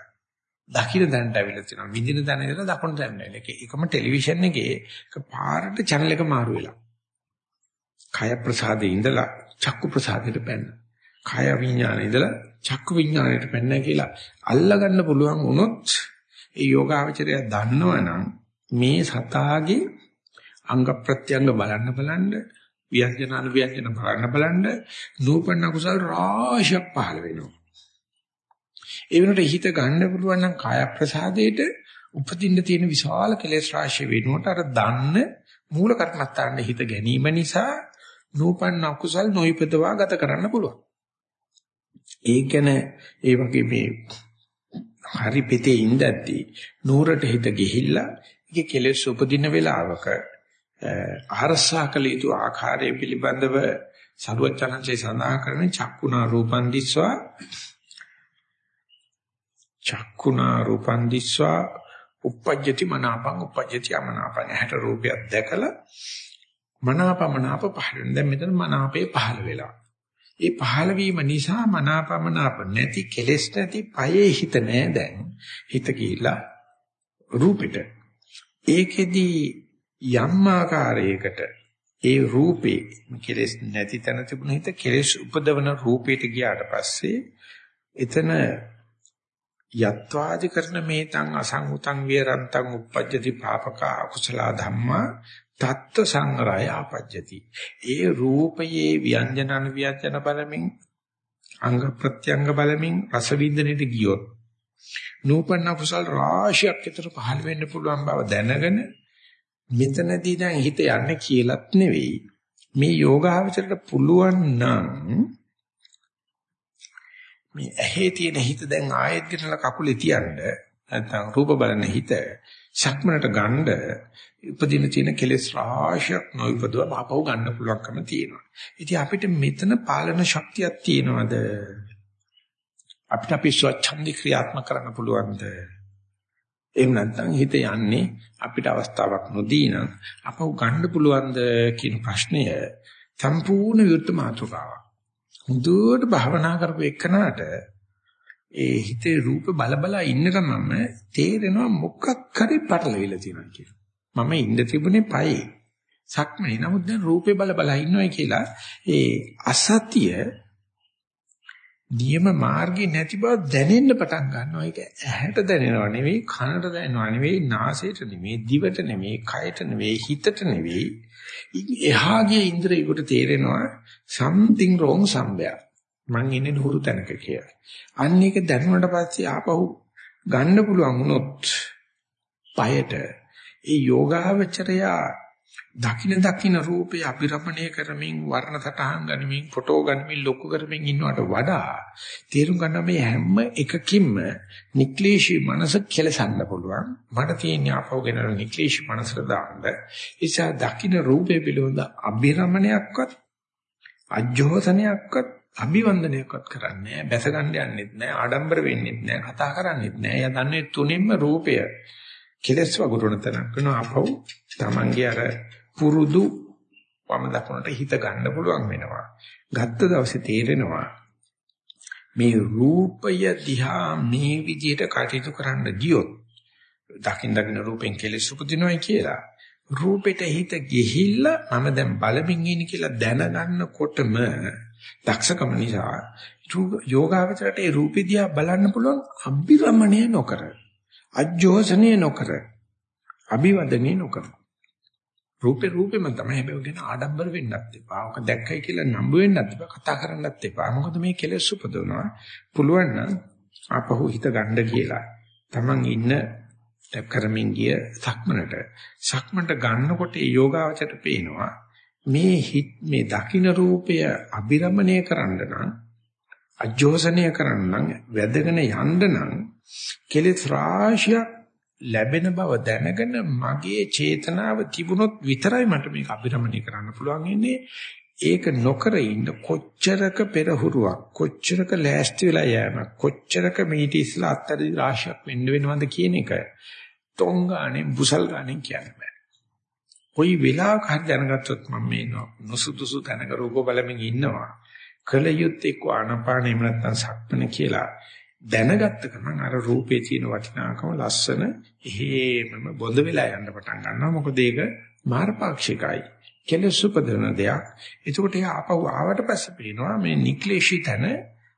දකින්න දැනට ඇවිල්ලා තියෙනවා. විඳින දැන ඉඳලා දකුණු දැන ඇවිල්ලා. එකම ටෙලිවිෂන් එකේ එක පාරට channel එක මාරු වෙලා. කය ප්‍රසාදේ ඉඳලා චක්කු ප්‍රසාදයට පැන්න. කය විඥානේ ඉඳලා චක්කු විඥානයට පැන්න කියලා අල්ලා ගන්න පුළුවන් වුණොත් ඒ යෝගාවචරය දන්නවනම් මේ සතාගේ අංග ප්‍රත්‍යංග බලන්න බලන්න ව්‍යංජන අනුව්‍යංජන බලන්න බලන්න නූපන්න කුසල් රාශියක් පහළ වෙනවා. ඒ වෙනකොට හිත ගන්න පුළුවන් නම් කාය ප්‍රසාදයට උපදින්න තියෙන විශාල කෙලෙස් රාශිය වෙනුවට අර දන්න මූල කර්මස්ථානයේ හිත ගැනීම නිසා නූපන්න කුසල් නොයිපදවා ගත කරන්න පුළුවන්. ඒ කියන්නේ ඒ වගේ මේ හරි පෙතේ ඉඳද්දී නూరుට හිත ගිහිල්ලා ඒකේ කෙලෙස් උපදින වෙලාවක අහරසා කළ යුතු ආකාරය පිළිබඳව සරුවචනන්සේ සඳහන් කරන චක්කුණා රූපන් දිස්වා. චක්කුණා රූපන් දිස්වා. uppajjati මනාපං uppajjati අමනාපං. හැට රූපයක් දැකලා මනාපමනාප පහළ වෙන දැන් මෙතන මනාපේ පහළ වෙලා. ඒ පහළ වීම නිසා මනාපමනාප නැති කෙලෙස් නැති පයේ හිත නෑ දැන්. හිත ගිහිලා රූපෙට. ඒකෙදී යම් ආකාරයකට ඒ රූපේ කෙලෙස් නැති තැන තිබුණ හිත කෙලෙස් උපදවන රූපයට ගියාට පස්සේ එතන යත්වාදි කරන මේතං අසංඋතං විරන්තං uppajjati papaka akusala dhamma තත්ත්ව සංග්‍රහය ආපජ්ජති. ඒ රූපයේ ව්‍යංජන අනුව්‍යංජන බලමින් අංග ප්‍රත්‍යංග බලමින් රස විඳිනෙට ගියොත් නූපන්න කුසල් රාශියක් විතර පහළ වෙන්න පුළුවන් බව දැනගෙන මෙතනදී දැන් හිත යන්නේ කියලාත් නෙවෙයි මේ යෝගාවචරයට පුළුවන් නම් මේ ඇහි තියෙන හිත දැන් ආයෙත් ගෙනලා කකුලේ තියන්න නැත්නම් රූප බලන හිත සක්මනට ගන්න උපදින තියෙන කෙලෙස් රාශියක් නොයිපදව ආපහු ගන්න පුළුවන්කම තියෙනවා. ඉතින් අපිට මෙතන පාලන ශක්තියක් තියෙනවද? අපිට අපි ස්වච්ඡන්දි ක්‍රියාත්මක කරන්න පුළුවන්ද? එහෙම නැත්නම් හිත යන්නේ අපිට අවස්ථාවක් නොදී නම් අපව ගන්න පුළුවන්ද කියන ප්‍රශ්නය සම්පූර්ණ විරුද්ධ මාතෘකාවක්. හුදුවට භවනා කරපු එකනට ඒ හිතේ රූප බල බල ඉන්න ගමන්ම තේරෙනවා මොකක් හරි පටලවිලා තියෙනවා කියලා. මම ඉන්න තිබුණේ පයේ. සක්මනේ. නමුත් දැන් රූපේ බල බල ඉන්නවයි කියලා ඒ අසතිය නියම මාර්ගේ නැති බව දැනෙන්න පටන් ගන්නවා. ඒක ඇහැට දැනෙනව නෙවෙයි, කනට දැනෙනව නෙවෙයි, නාසයට නෙවෙයි, දිවට නෙවෙයි, කයට නෙවෙයි, හිතට නෙවෙයි. එහාගේ ඉන්ද්‍රියකට තේරෙනවා something wrong somewhere. මං ඉන්නේ නුහුරු තැනක කියලා. අන්න ඒක දැනුණට පස්සේ ආපහු ගන්න පුළුවන් වුණොත් පයට ඒ යෝගාවචරයා දකින දකින රූපේ අභිරමණය කරමින් වර්ණ සටහන් ගනිමින් ෆොටෝ ගනිමින් ලොකු කරමින් ඉන්නවට වඩා තේරුම් ගන්න මේ හැම එකකින්ම නික්ලේශී මනස කෙලසන්න පුළුවන්. මට තියෙන ආපහුගෙන නික්ලේශී මනසට දාන්න. නිසා දකින රූපේ පිළිබඳ අභිරමණයක්වත් අජෝසනයක්වත් අභිවන්දනයක්වත් කරන්නේ නැහැ. බැස ගන්න යන්නෙත් නැහැ ආඩම්බර වෙන්නෙත් නැහැ කතා කරන්නෙත් නැහැ. එයා දන්නේ තුනින්ම රූපය. කෙලස් වගුරුණ තනක් වෙනවා ආපහු Tamange අර පුරුදු වම දකුණට හිත ගන්න පුළුවන් වෙනවා. ගත්ත දවසේ තේරෙනවා මේ රූපය දිහා මේ විදිහට කටයුතු කරන්න ගියොත් දකින් දකින්න රූපෙන් කෙලෙස් උපදිනවයි කියලා. රූපෙට හිත ගිහිල්ලා මම දැන් බලමින් ඉන්නේ කියලා දැනගන්නකොටම දක්ෂකම නිසා යෝගාවචරයට ඒ රූපෙ දිහා බලන්න පුළුවන් අභිරමණය නොකර අජෝසනය නොකර අභිවදනය නොකර රූපේ රූපෙම තමයි හැබැයි ගැන ආඩම්බර වෙන්නත් එපා. ඔක දැක්කයි කියලා නම්බ වෙන්නත් එපා. කතා කරන්නත් එපා. මොකද මේ කෙලෙස් උපදවනවා. පුළුවන් නම් ආපහු හිත ගන්න කියලා. Taman ඉන්න ටැප් කරමින් ගිය සක්මනට සක්මනට ගන්නකොට ඒ යෝගාවචරයට පේනවා මේ හිත් මේ දකින්න රූපය අබිරමණය කරන්න නම් අජෝසනය කරන්න නම් වැදගෙන යන්න නම් කෙලෙස් රාශියක් ලැබෙන බව දැනගෙන මගේ චේතනාව තිබුණොත් විතරයි මට මේක අභිරමණය කරන්න පුළුවන් ඉන්නේ ඒක නොකර ඉන්න කොච්චරක පෙරහුරුවක් කොච්චරක ලෑස්ති වෙලා යෑමක් කොච්චරක මීට ඉස්ලා අත්තරි රාශියක් වෙන්න වෙනවද කියන එක තොංගානේ බුසල් ගානේ කියන්න බෑ. කොයි වෙලාවක හරි දැනගත්තොත් මම මේ නොසුදුසු තැනක රූප බලමින් ඉන්නවා. කල යුත්තේ කෝ ආනපාන එහෙම නැත්නම් සක්මන කියලා දැනගත්ත ගමන් අර රූපේ තියෙන වටිනාකම ලස්සන එහෙමම බොඳ වෙලා යන්න පටන් ගන්නවා. මොකද ඒක මාර්ගපාක්ෂිකයි. කෙලෙස් උපදවන දෙයක්. එතකොට ඒ ආපහු ආවට පස්සේ පේනවා මේ නික්ලේශී තන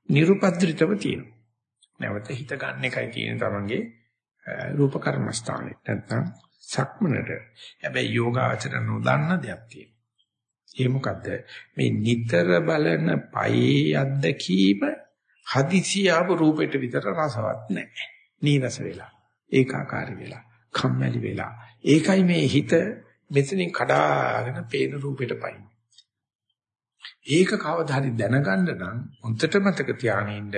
නිරුපද්‍රිතව තියෙනවා. නැවත හිත ගන්න එකයි තියෙන තමන්ගේ රූප කර්මස්ථානේ. නැත්නම් සක්මනට. හැබැයි යෝගාචර නොදන්න දෙයක් තියෙනවා. ඒ මොකද්ද? මේ නිතර බලන පයේ අත්දැකීම හදිසිය ආපු රූපෙට විතර රසවත් නැහැ. නීරස වෙලා, ඒකාකාරී වෙලා, කම්මැලි වෙලා. ඒකයි මේ හිත මෙතනින් කඩාගෙන පේන රූපෙට පයින්. ඒක කවදා හරි දැනගන්න නම් හොන්දට මතක තියාගෙන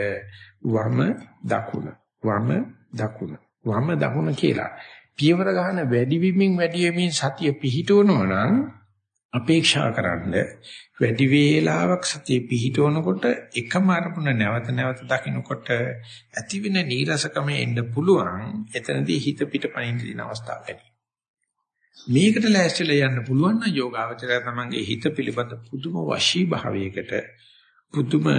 වම දකුණ වම දකුණ වම දකුණ කියලා පියවර ගන්න වැඩි වීමින් වැඩි වීමින් සතිය පිහිටවනවා නම් අපේක්ෂා කරන්න වැඩි වේලාවක් සතිය පිහිටවනකොට එකම අරමුණ නැවත නැවත දකින්නකොට ඇතිවෙන නීරසකම එන්න පුළුවන් එතනදී හිත පිටපයින් දින අවස්ථාව වැඩි මේකට ලෑස්තිලා යන්න පුළුවන් නම් යෝගාවචරය තමන්ගේ හිත පිළිබඳ පුදුම වශී භාවයකට පුදුම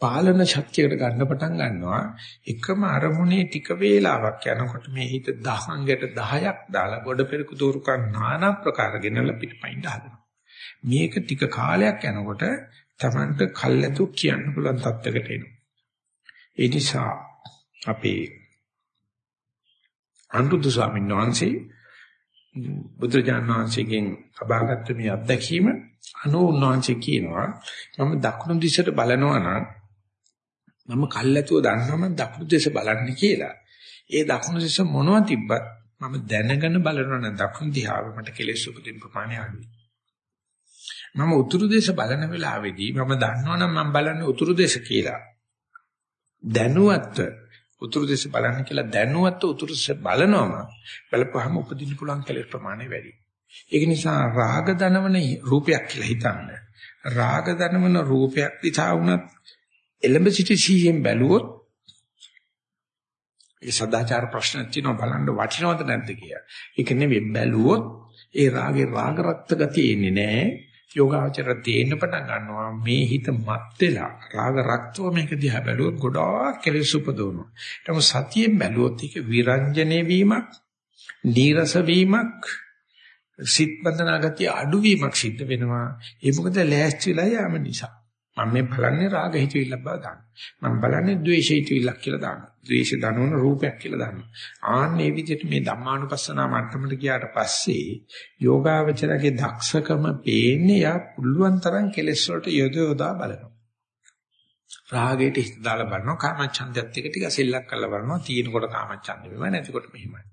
පාලන ශක්තියකට ගන්න පටන් ගන්නවා එකම අරමුණේ ටික වේලාවක් යනකොට මේ හිත දහංගට 10ක් දාලා ගොඩ පෙරක දෝරුකන් নানা ප්‍රකාර ගෙනලා පිටපයින් දානවා මේක ටික කාලයක් යනකොට Tamanට කල්ැතු කියන්න පුළුවන් තත්යකට එනවා. ඒ නිසා අපේ අනුරුද්ධ ස්වාමීන් වහන්සේ බුදුරජාණන් වහන්සේගෙන් අභාගත්ත මේ අත්දැකීම අනෝ උන්වහන්සේ කියනවා මම දකුණු දිශට බලනවා නම් මම කල්ැතුව දන්නවා මම දකුණු දිශ බලන්නේ කියලා. ඒ දකුණු දිශ මොනවද තිබ්බත් මම දැනගෙන බලනවා නම් දකුණු දිහාව මට කෙලෙස් උපදින ප්‍රමාණය අඩුයි. මම උතුරු දේශ බලන වෙලාවේදී මම දන්නවනම් මම බලන්නේ උතුරු දේශ කියලා. දැනුවත්ව උතුරු දේශ බලන්න කියලා දැනුවත්ව උතුරු දේශ බලනවම බලපුවහම උපදින්න පුළුවන් කෙලෙස් ප්‍රමාණය වැඩි. ඒක නිසා රාග දනවන රූපයක් කියලා හිතන්න. රාග දනවන රූපයක් දිහා වුණත් එලඹ සිටි සීයෙන් බැලුවොත් ඒ සදාචාර ප්‍රශ්න තියෙනවා බලන්න වටිනවද නැද්ද කියලා. ඒක නෙවෙයි බැලුවොත් ඒ රාගේ රාග රක්ත ගතිය එන්නේ නැහැ. යෝගාචර තේන්න පටන් ගන්නවා මේ හිත මත් වෙලා රාග රක්තව මේක දිහා බැලුවොත් ගොඩාක් කෙලෙස් උපදවනවා. ඒකම සතියෙන් බැලුවොත් ඒක විරංජනේ වීමක්, නීරස වීමක්, සිත් බඳනා ගතිය අඩු වීමක් සිද්ධ වෙනවා. ඒ මොකද ලෑස්තිලා යාම නිසා. මම මේ බලන්නේ රාග හිතවිල්ලක් බව දාන්න. මම බලන්නේ ද්වේෂ හිතවිල්ලක් කියලා දාන්න. ද්වේෂ දනවන රූපයක් කියලා දාන්න. ආන්නේ විදිහට මේ ධම්මානුපස්සනා මට්ටමට ගියාට පස්සේ යෝගාවචරගේ දක්ෂකම පේන්නේ යා පුළුවන් තරම් කෙලෙස් වලට යොද යොදා බලනවා. රාගයට හිත දාලා බලනවා කාමච්ඡන්දයත් එක ටික සෙල්ලක් කරලා බලනවා තියෙනකොට කාමච්ඡන්ද වෙනවා නැතිකොට මෙහෙමයි.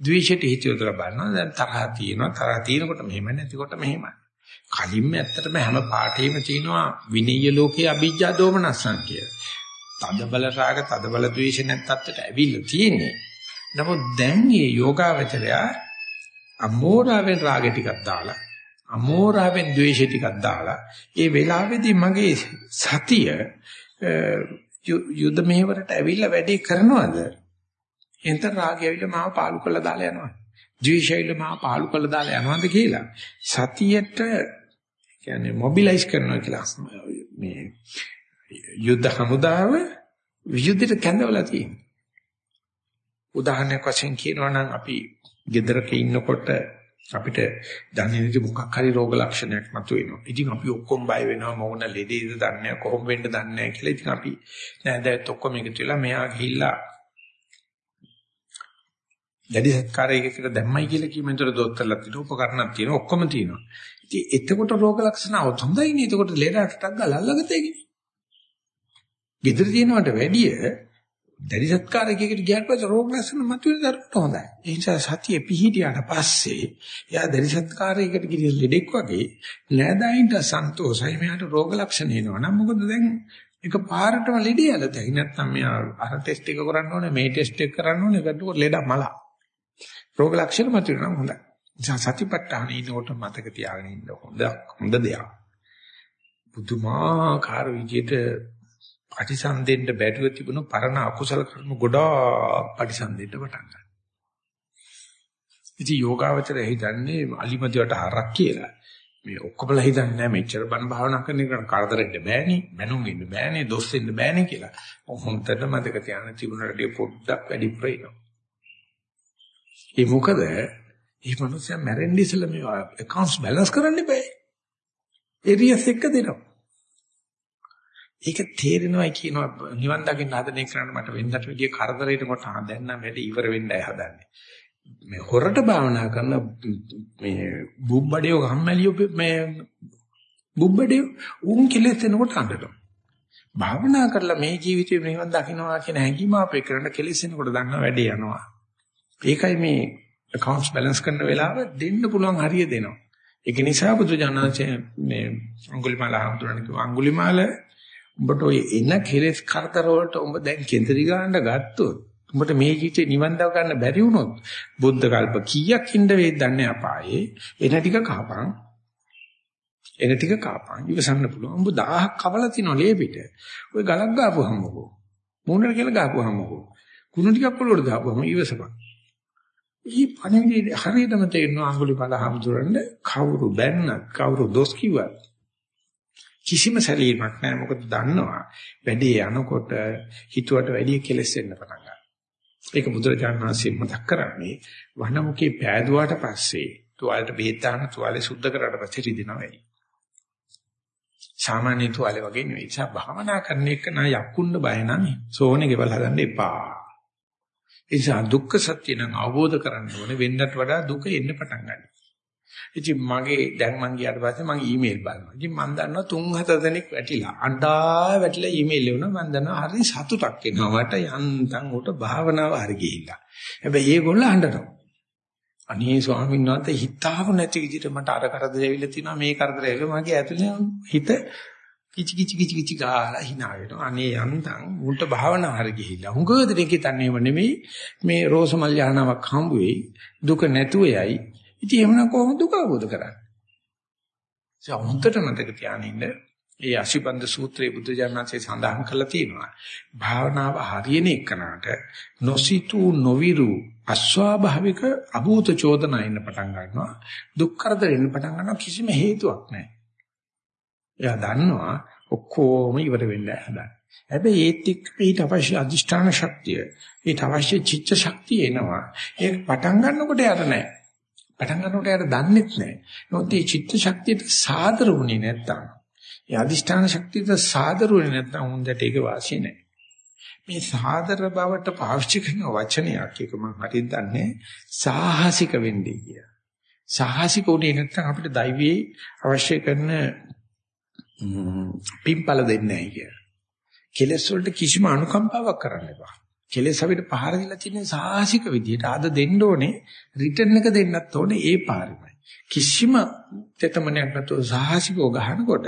ද්වේෂයට හිත යොදලා බලනවා දැන් තරහ තියෙනවා තරහ තියෙනකොට මෙහෙමයි නැතිකොට මෙහෙමයි. කලින්ම ඇත්තටම හැම පාඩේම තියෙනවා විනීය ලෝකයේ අභිජ්ජා දෝමනස්සං කියලා. තද බල රාග තද බල ද්වේෂ නැත්තට ඇවිල්ලා තියෙන්නේ. නමුත් දැන් මේ යෝගාවචරය අමෝරාවෙන් රාගෙ ටිකක් දාලා අමෝරාවෙන් ද්වේෂ ටිකක් දාලා ඒ වෙලාවේදී මගේ සතිය යුද මෙහෙවරට ඇවිල්ලා වැඩේ කරනවද? එතන රාගය ඇවිල්ලා මාව පාලු කරලා දාලා යනවා. ද්වේෂයල මාව පාලු කරලා දාලා යනවද කියලා සතියට කියන්නේ මොබිලයිස් කරනවා කියලා මේ යුද්ධ හමුදාව වියුද්ධයට කැඳවලා තියෙනවා. උදාහරණයක් වශයෙන් කියනවා නම් අපි ගෙදරක ඉන්නකොට අපිට දන්නේ නැති මොකක් හරි රෝග ලක්ෂණයක් මතුවෙනවා. ඉතින් අපි ඔක්කොම බය වෙනවා මොන ලෙඩේද දන්නේ නැහැ කොහොම වෙන්න දන්නේ නැහැ කියලා. ඉතින් අපි නෑදෑත් ඔක්කොම එකතු වෙලා මෙයා ගිහිල්ලා දැඩි සත්කාරයකට දැම්මයි කියලා කියමෙන්තර දොස්තරලා තියෙන උපකරණක් තියෙන ඔක්කොම තියෙනවා. ඉතින් එතකොට රෝග ලක්ෂණ આવොත් හොඳයි නේ. එතකොට ලෙඩට ටක් ගාලා අල්ලගතේකිනේ. ගෙදර තියෙනවට වැඩිය දැඩි සත්කාරයකට ගියාට පස්සේ රෝග ලක්ෂණ මතුවෙන දරට හොඳයි. ඒ නිසා සතිය පිහිටියාට පස්සේ එයා දැඩි සත්කාරයකට ගිහින් ලෙඩෙක් වගේ නෑදෑයින්ට සන්තෝෂයි මෙයාට රෝග ලක්ෂණ එනවා. නම් මොකද දැන් එක පාරටම ලෙඩේ යලතයි. නැත්නම් මෙයා අර ටෙස්ට් එක කරන්න ඕනේ මේ ටෙස්ට් එක කරන්න ඕනේ. ඒකට ලෙඩ මලා. රෝග ලක්ෂණ මතුවෙනවා නම් හොඳයි. නිසා සතිපට්ඨාන ඉන්නකොට මතක තියාගෙන ඉන්න හොඳ හොඳ දෙයක්. පුදුමාකාර විදිහට පටිසන්දෙන්න බැරිව තිබුණු පරණ අකුසල කර්ම ගොඩාක් පටිසන්දෙන්න පටන් ගන්නවා. ඉතින් යෝගාවචරය හිතන්නේ අලිමදිවට හරක් කියලා. මේ ඔක්කොමලා හිතන්නේ නැහැ මෙච්චර බණ භාවනා කරන එක කරදරෙන්න බෑනේ, මනුන් ඉන්න බෑනේ, දොස් වෙන්න බෑනේ කියලා. හොන්දට මතක තියාගෙන තිබුණට පොඩ්ඩක් වැඩි ප්‍රේනවා. ඒ මොකද මේ මනුස්සයා මැරෙන්න ඉස්සෙල්ලා මේ accounts balance කරන්න බෑ. ඒරියස් එක දෙනවා. ඒක තේරෙනවයි කියනවා නිවන් දකින්න හදන එක කරන්න මට වෙනදට වැඩිය කරදරයකට කොට ආ දැන් නම් වැඩි ඉවර වෙන්නයි හදන්නේ. මේ හොරට භාවනා කරන මේ බුබ්බඩියෝ ගම්මැලියෝ මේ බුබ්බඩියෝ උන් කෙලෙස් එනකොට අඬනවා. භාවනා කරලා මේ ජීවිතේ නිවන් දකින්නවා කියන හැඟීම අපේ කරන කෙලෙස් එනකොට දන්න වැඩේ යනවා. ඒකයි මේ accounts balance කරන වෙලාව දෙන්න පුළුවන් හරිය දෙනවා. ඒක නිසා බුදුජානනාංශයේ මේ අඟුලිමාල හඳුනන කිව්වා. අඟුලිමාල උඹට ඔය එන කෙලෙස් කරදර වලට උඹ දැන් කේන්ද්‍රී ගන්න ගත්තොත් උඹට මේ ජීවිතේ නිවන් දව ගන්න බැරි වුණොත් බුද්ධ කල්ප කීයක් ඉඳ වේද දන්නේ අපායේ? එන ටික කහපන්. එන ටික කහපන්. ඉවසන්න පුළුවන්. උඹ 1000ක් කවලා තිනෝ ලේපිට ඔය ගලක් ගාපුවමකෝ මූණට කියලා ගාපුවමකෝ කුණු ටිකක් පොළොවට දාපුවම ඉවසපන්. ඊ පණිවිඩය හරියටම තේරෙනවා අඟුලිමාල හම්දුරන්න කවුරු බැන්නත් කවුරු දොස් කිව්වත් කිසිම සැලීමක් නැහැ මොකද දන්නවා වැඩේ යනකොට හිතුවට වැඩිය කෙලස් වෙන්න පටන් ගන්නවා ඒක බුදුරජාණන් වහන්සේ මතක් කරන්නේ වනමුකේ පෑදුවාට පස්සේ තුවාලට බෙහෙත් දාන තුවාලේ සුද්ධ කරලා පස්සේ රිදෙනවා වැඩි සාමාන්‍ය තුවාලේ වගේ නෙවෙයි. ඒ භාවනා කරන එක නා යක්කුන්න බය නම් සෝනේ ගෙවල් හදන්න එපා. ඒ නිසා දුක්ඛ සත්‍ය නම් අවබෝධ කරගන්න ඕනේ වෙන්නට වඩා දුක එන්න පටන් ගන්නවා. ඉතින් මගේ දැන් මං ගියාට පස්සේ මං ඊමේල් බලනවා. ඉතින් මං දන්නවා තුන් හතර දෙනෙක් වැටිලා. අඬා වැටිලා ඊමේල් එවුණා. මං දන්නවා හරි සතුටක් එනවා. මට යන්තම් උට භාවනාව හරි ගිහිල්ලා. හැබැයි ඒගොල්ලෝ අඬනවා. අනේ ස්වාමීන් වහන්සේ හිතාව නැති විදිහට මට අර කරදර ඇවිල්ලා තිනවා මේ කරදර ඇවිල්ලා මගේ ඇතුලේ හිත කිචි කිචි කිචි කිචි ගාලා hina වෙනවා. අනේ යන්තම් උන්ට භාවනා හරි ගිහිල්ලා. හුඟ දෙනෙක් හිතන්නේම නෙමෙයි මේ රෝසමල් යහනාවක් හම්බ වෙයි. දුක නැතුව යයි. ඉතින් එහෙමනම් කොහොමද දුක අවබෝධ කරන්නේ? ඒ හොඳට මතක තියානින්න ඒ අශිබන්ද සූත්‍රයේ බුද්ධ ජානනාංශයේ සඳහන් කරලා තියෙනවා. භාවනාව හරියන එකනට නොසිතු නොවිරු අස්වාභාවික අභූත චෝදනා එන්න පටන් ගන්නවා. දුක් කරදර එන්න පටන් ගන්නවා කිසිම හේතුවක් නැහැ. එයා දන්නවා ඔක්කොම ඉවර වෙන්න හදන. හැබැයි ඒත් එක්ක ඊට අවශ්‍ය අධිෂ්ඨාන ශක්තිය, ඊට අවශ්‍ය චිත්ත ශක්තිය එනවා. ඒක පටන් ගන්නකොට යට නැහැ. පටන් ගන්නකොට යට දන්නෙත් නැහැ. නමුත් මේ චිත්ත ශක්තියට සාදර වුණේ නැත්තම්, ඒ අදිෂ්ඨාන ශක්තියට සාදරුනේ නැත්නම් හොඳට ඒක වාසිය නැහැ. මේ සාදර බවට පාවිච්චි කරන වචනයක් එක මම හරියට දන්නේ සාහසික වෙන්නේ කිය. සාහසික උනේ නැත්නම් අපිට දෛවයේ අවශ්‍ය කරන පිම්පල දෙන්නේ නැහැ කිය. කෙලස් වලට කිසිම අනුකම්පාවක් කරන්න එපා. කෙලස් අපිට පහර දීලා තියෙන සාහසික විදියට ආද දෙන්න ඕනේ රිටර්න් එක දෙන්නත් ඕනේ ඒ පාරමයි. කිසිම තෙතමනයක් නැතුව සාහසිකව ගහනකොට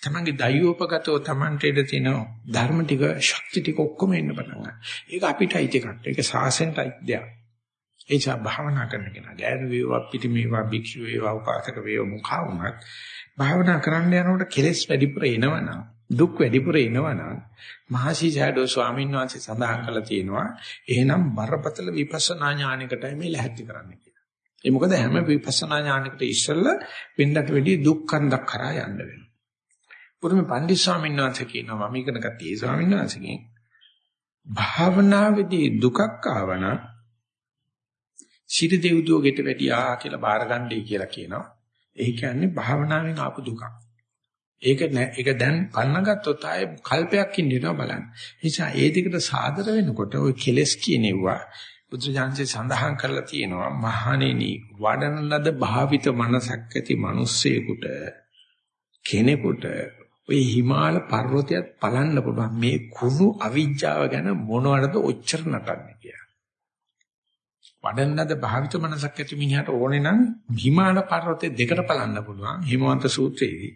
තමන්ගේ දයෝපගතව තමන්ට ඉඳ තියෙන ධර්ම ටික ශක්ති ටික ඔක්කොම එන්න පටන් ගන්නවා. ඒක අපිට අයිති එකක්. ඒක සාසෙන්ට අයිති දෙයක්. ඒ නිසා භාවනා කරන කෙනා ගෑනු වේවා පිටි මේවා භික්ෂු වේවා උපාසක වේවා මුඛා වුණත් භාවනා කරන්න යනකොට කෙලෙස් වැඩිපුර එනවනම් දුක් වැඩිපුර එනවනම් මහසි ජයඩෝ ස්වාමීන් වහන්සේ සඳහන් කළා තියෙනවා එහෙනම් බරපතල විපස්සනා ඥානයකටයි මේ ලැහැත්ති කරන්න කියලා. ඒ මොකද හැම විපස්සනා ඥානයකට ඉස්සෙල්ලා වෙනදට වැඩි දුක්ඛන්දක් කරා යන්න වෙනවා. පුරුමේ පණ්ඩිත ස්වාමීන් වහන්සේ කියනවා මම ඉගෙන ගත්තේ ඒ ස්වාමීන් වහන්සේගෙන් භාවනාවේදී දුකක් ආවනම් සිට දෙව්දුව ගෙට වැටියා කියලා බාරගන්නයි කියලා කියනවා. ඒ කියන්නේ භාවනාවෙන් ආපු දුකක්. ඒක ඒක දැන් පන්නගත්තොත් ආයේ කල්පයක් ඉන්නවා බලන්න. නිසා ඒ දෙකට සාදර වෙනකොට ওই කෙලස් කියනෙවුවා බුදුජානකේ සඳහන් කරලා තියෙනවා මහණෙනි වඩන ලද භාවිත මනසක් ඇති මිනිස්සෙකුට කෙනෙකුට ඔය හිමාල පර්වතයත් පලන්න පුළුවන් මේ කුණු අවිජ්ජාව ගැන මොනවටද ඔච්චර නටන්නේ කියලා. වඩන්නද භාවිත මනසක් ඇති මිනිහට ඕනේ නම් හිමාල පර්වතේ දෙකට පලන්න පුළුවන් හිමවන්ත සූත්‍රයේදී.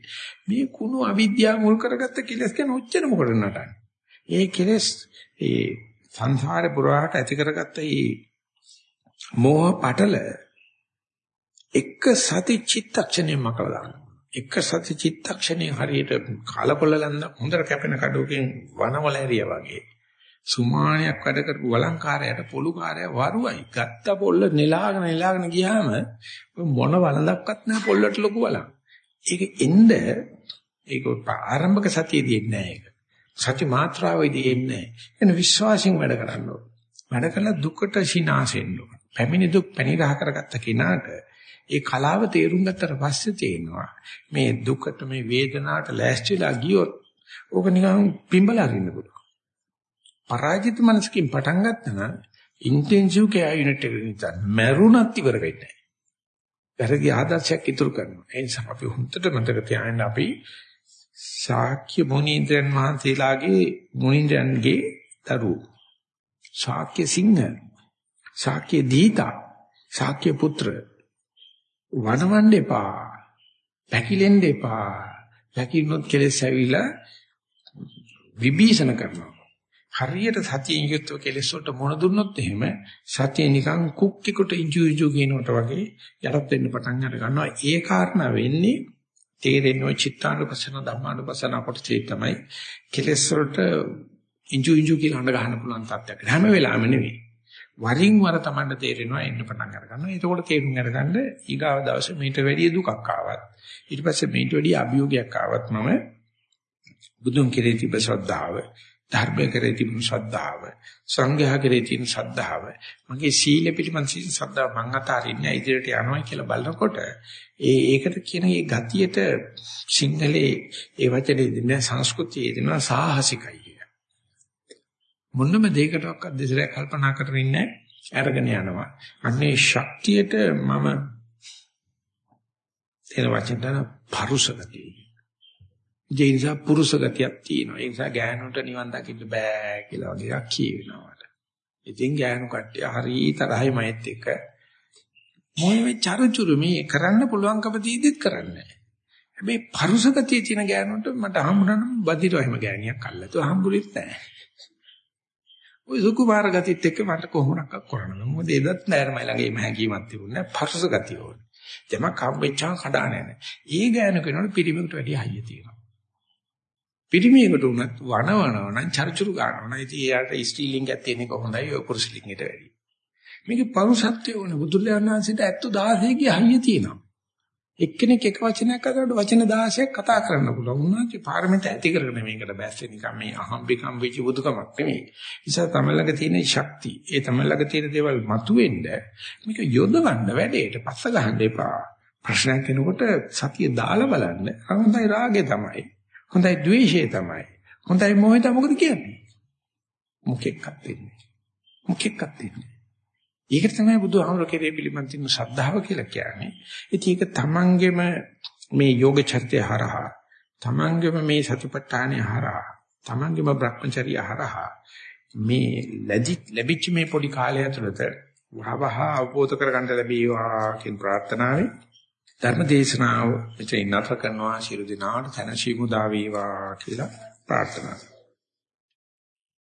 මේ කුණු අවිද්‍යාව මුල් කරගත්ත කෙලස් ගැන ඔච්චර මොකටද නටන්නේ? ඒ කෙලස් ඒ සංසාරේ පුරාට ඇති කරගත්ත මේ මෝහ පටල එක සති චිත්තක්ෂණයෙන් මකලා දානවා. එක සති චිත්තක්ෂණේ හරියට කලකොලලන්න හොඳට කැපෙන කඩුවකින් වනවල ඇරියා වගේ සුමානයක් වැඩ කරපු වළංකාරයට පොලුකාරය වරුවයි. ගත්ත පොල්ල නෙලාගෙන නෙලාගෙන ගියාම මොන වළඳක්වත් නැහැ පොල්ලට ලොකු වළං ඒක එන්න ඒක ආරම්භක සතියේදී එන්නේ නැහැ ඒක. සති මාත්‍රාවේදී එන්නේ නැහැ. එන විශ්වාසයෙන් වැඩ කරන්න ඕන. වැඩ කළා දුකට සිනාසෙන්න ඕන. පැමිණි දුක් පැනිරහ කරගත්ත කෙනාට ඒ කලාව තේරුම් ගත්තට පස්සේ තේනවා මේ දුකට මේ වේදනාවට ලෑස්තිලා ගියොත් ඕක නිකන් පිඹලා අරින්න පුළුවන්. පරාජිත මනසකින් පටන් ගත්තා නම් ඉන්ටෙන්සිව් කෙයා යුනිට් එක නිසා මරුණත් ඉවර වෙන්නේ නැහැ. වැරදි ආදර්ශයක් ඉතුරු කරනවා. ඒ නිසා අපි හුන්නට මතක තියාගන්න අපි ශාක්‍ය මුනීන්ද්‍රයන් වහන්සේලාගේ මුනීන්ද්‍රයන්ගේ දරුවෝ. ශාක්‍ය සිංහ, ශාක්‍ය දීතා, ශාක්‍ය පුත්‍ර වනවන්න එපා. පැකිලෙන්න එපා. පැකිලුනොත් කෙලෙස් ඇවිලා විභීෂණ කරනවා. හරියට සතියෙන් යුක්තව කෙලෙස් වලට මොන දුන්නොත් එහෙම සතිය නිකන් කුක්කිකට ඉජු ඉජු කියනකට වගේ යටත් වෙන්න පටන් අර ගන්නවා. ඒ කාරණා වෙන්නේ තේරෙන්නේ චිත්තානුපසන ධම්මානුපසන කොටසේ තමයි කෙලෙස් වලට ඉජු ඉජු කියලා හඳ ගන්න පුළුවන් තත්ත්වයක්. හැම වෙලාවෙම නෙවෙයි. වරින් වර Tamanට තේරෙනවා එන්න පටන් අර ගන්නවා. ඒකෝට තේරුම් අරගන්න ඊගාව දවසේ මීට වැඩිය දුකක් ආවත් ඊට පස්සේ මීට වැඩිය අභියෝගයක් ආවත් මම බුදුන් කෙරේ තිබ ශ්‍රද්ධාව, ධර්මයේ කෙරේ තිබ ශ්‍රද්ධාව, සංඝයා කෙරේ තියෙන ශ්‍රද්ධාව, මගේ සීල පිළිබඳ සීල ශ්‍රද්ධාව මං අතාරින්නේ ඉදිරියට යනවා කියලා බලනකොට ඒ ඒකට කියන මේ ගතියට සිංහලේ ඒ වචනේ දෙන සංස්කෘතියේ දෙන සාහසිකයි. මොනම දෙයකටවත් දෙසරයක් කල්පනා කරගෙන ඉන්නේ අරගෙන යනවා. අන්නේ ශක්තියට මම තේන වචන දන පරුස ගතිය. ඒ නිසා පුරුෂ ගතියක් තියෙනවා. ඒ නිසා ගෑනුන්ට නිවන් දකින්න බෑ කියලා වගේ කියනවා. ඉතින් ගෑනු කට්ටිය හරි තරහයි මයිත් එක්ක මොයි මේ චරචුරු මේ කරන්න පුළුවන්කම දීදිත් කරන්නේ. හැබැයි පරුස ගතිය තියෙන ගෑනුන්ට මට හම්බුනනම් බදිරෝ එහෙම ගෑණියක් අල්ලතු හම්බුලිත් නැහැ. ওই සුකුමාර ගතිත් එක්ක මට කොහොමනක් කරන්න බෑ. මොකද එදත් නෑරමයි ළඟ එම හැංගීමක් තිබුණේ නෑ. පරස ගතිය ඕනේ. යමක් හම්බෙච්චා කඩා නෑ. ඒ ගෑනු කෙනාට පිරිමිකට වැඩි හයිය තියෙනවා. පිරිමියෙකුට උනත් වනවනව නම් චර්චුරු ගන්නවා. නම් ඉතින් එයාට ස්ත්‍රීලිංගයක් තියෙන එක හොඳයි ඔය පුරුෂලිංගයට වැඩි. මේක පරුසත්වය ඕනේ. බුදුරජාණන් වහන්සේට 76 ගේ හයිය තියෙනවා. එක්කෙනෙක් එක වචනයක් කතාවට වචන 16ක් කතා කරන්න පුළුවන්. උන්වහන්සේ පාරමිත ඇති කරගෙන මේකට බැස්සේ නිකන් මේ අහම්බිකම් වෙච්ච බුදුකමක් නෙමෙයි. නිසා තමලඟ තියෙන ශක්තිය, ඒ තමලඟ තියෙන දේවල් මතුවෙන්න මේක යොදවන්න වැඩේට පස්ස ගන්න එපා. ප්‍රශ්නයක් එනකොට සතිය දාලා බලන්න. අහඳයි රාගේ තමයි. හොඳයි ද්වේෂය තමයි. හොඳයි මොහේ තමයි මොකද කියන්නේ? මොකෙක්වත් වෙන්නේ. මොකෙක්වත් වෙන්නේ. ඒකට තමයි බුදුහාමර කෙරේ පිළිබඳ තියෙන ශ්‍රද්ධාව කියලා කියන්නේ. ඉතින් ඒක තමන්ගෙම මේ යෝග චර්ය හරහා තමන්ගෙම මේ සතිපට්ඨානය හරහා තමන්ගෙම Brahmacharya හරහා මේ ලැබිච්ච මේ පොඩි කාලය ඇතුළත වහවහ අවබෝධ කරගන්න ලැබේවා කියන ප්‍රාර්ථනාවෙන් ධර්ම දේශනාව මෙතන නතර කරනවා. ශිරු දිනාට තනශීමු දා වේවා කියලා ප්‍රාර්ථනා කරනවා.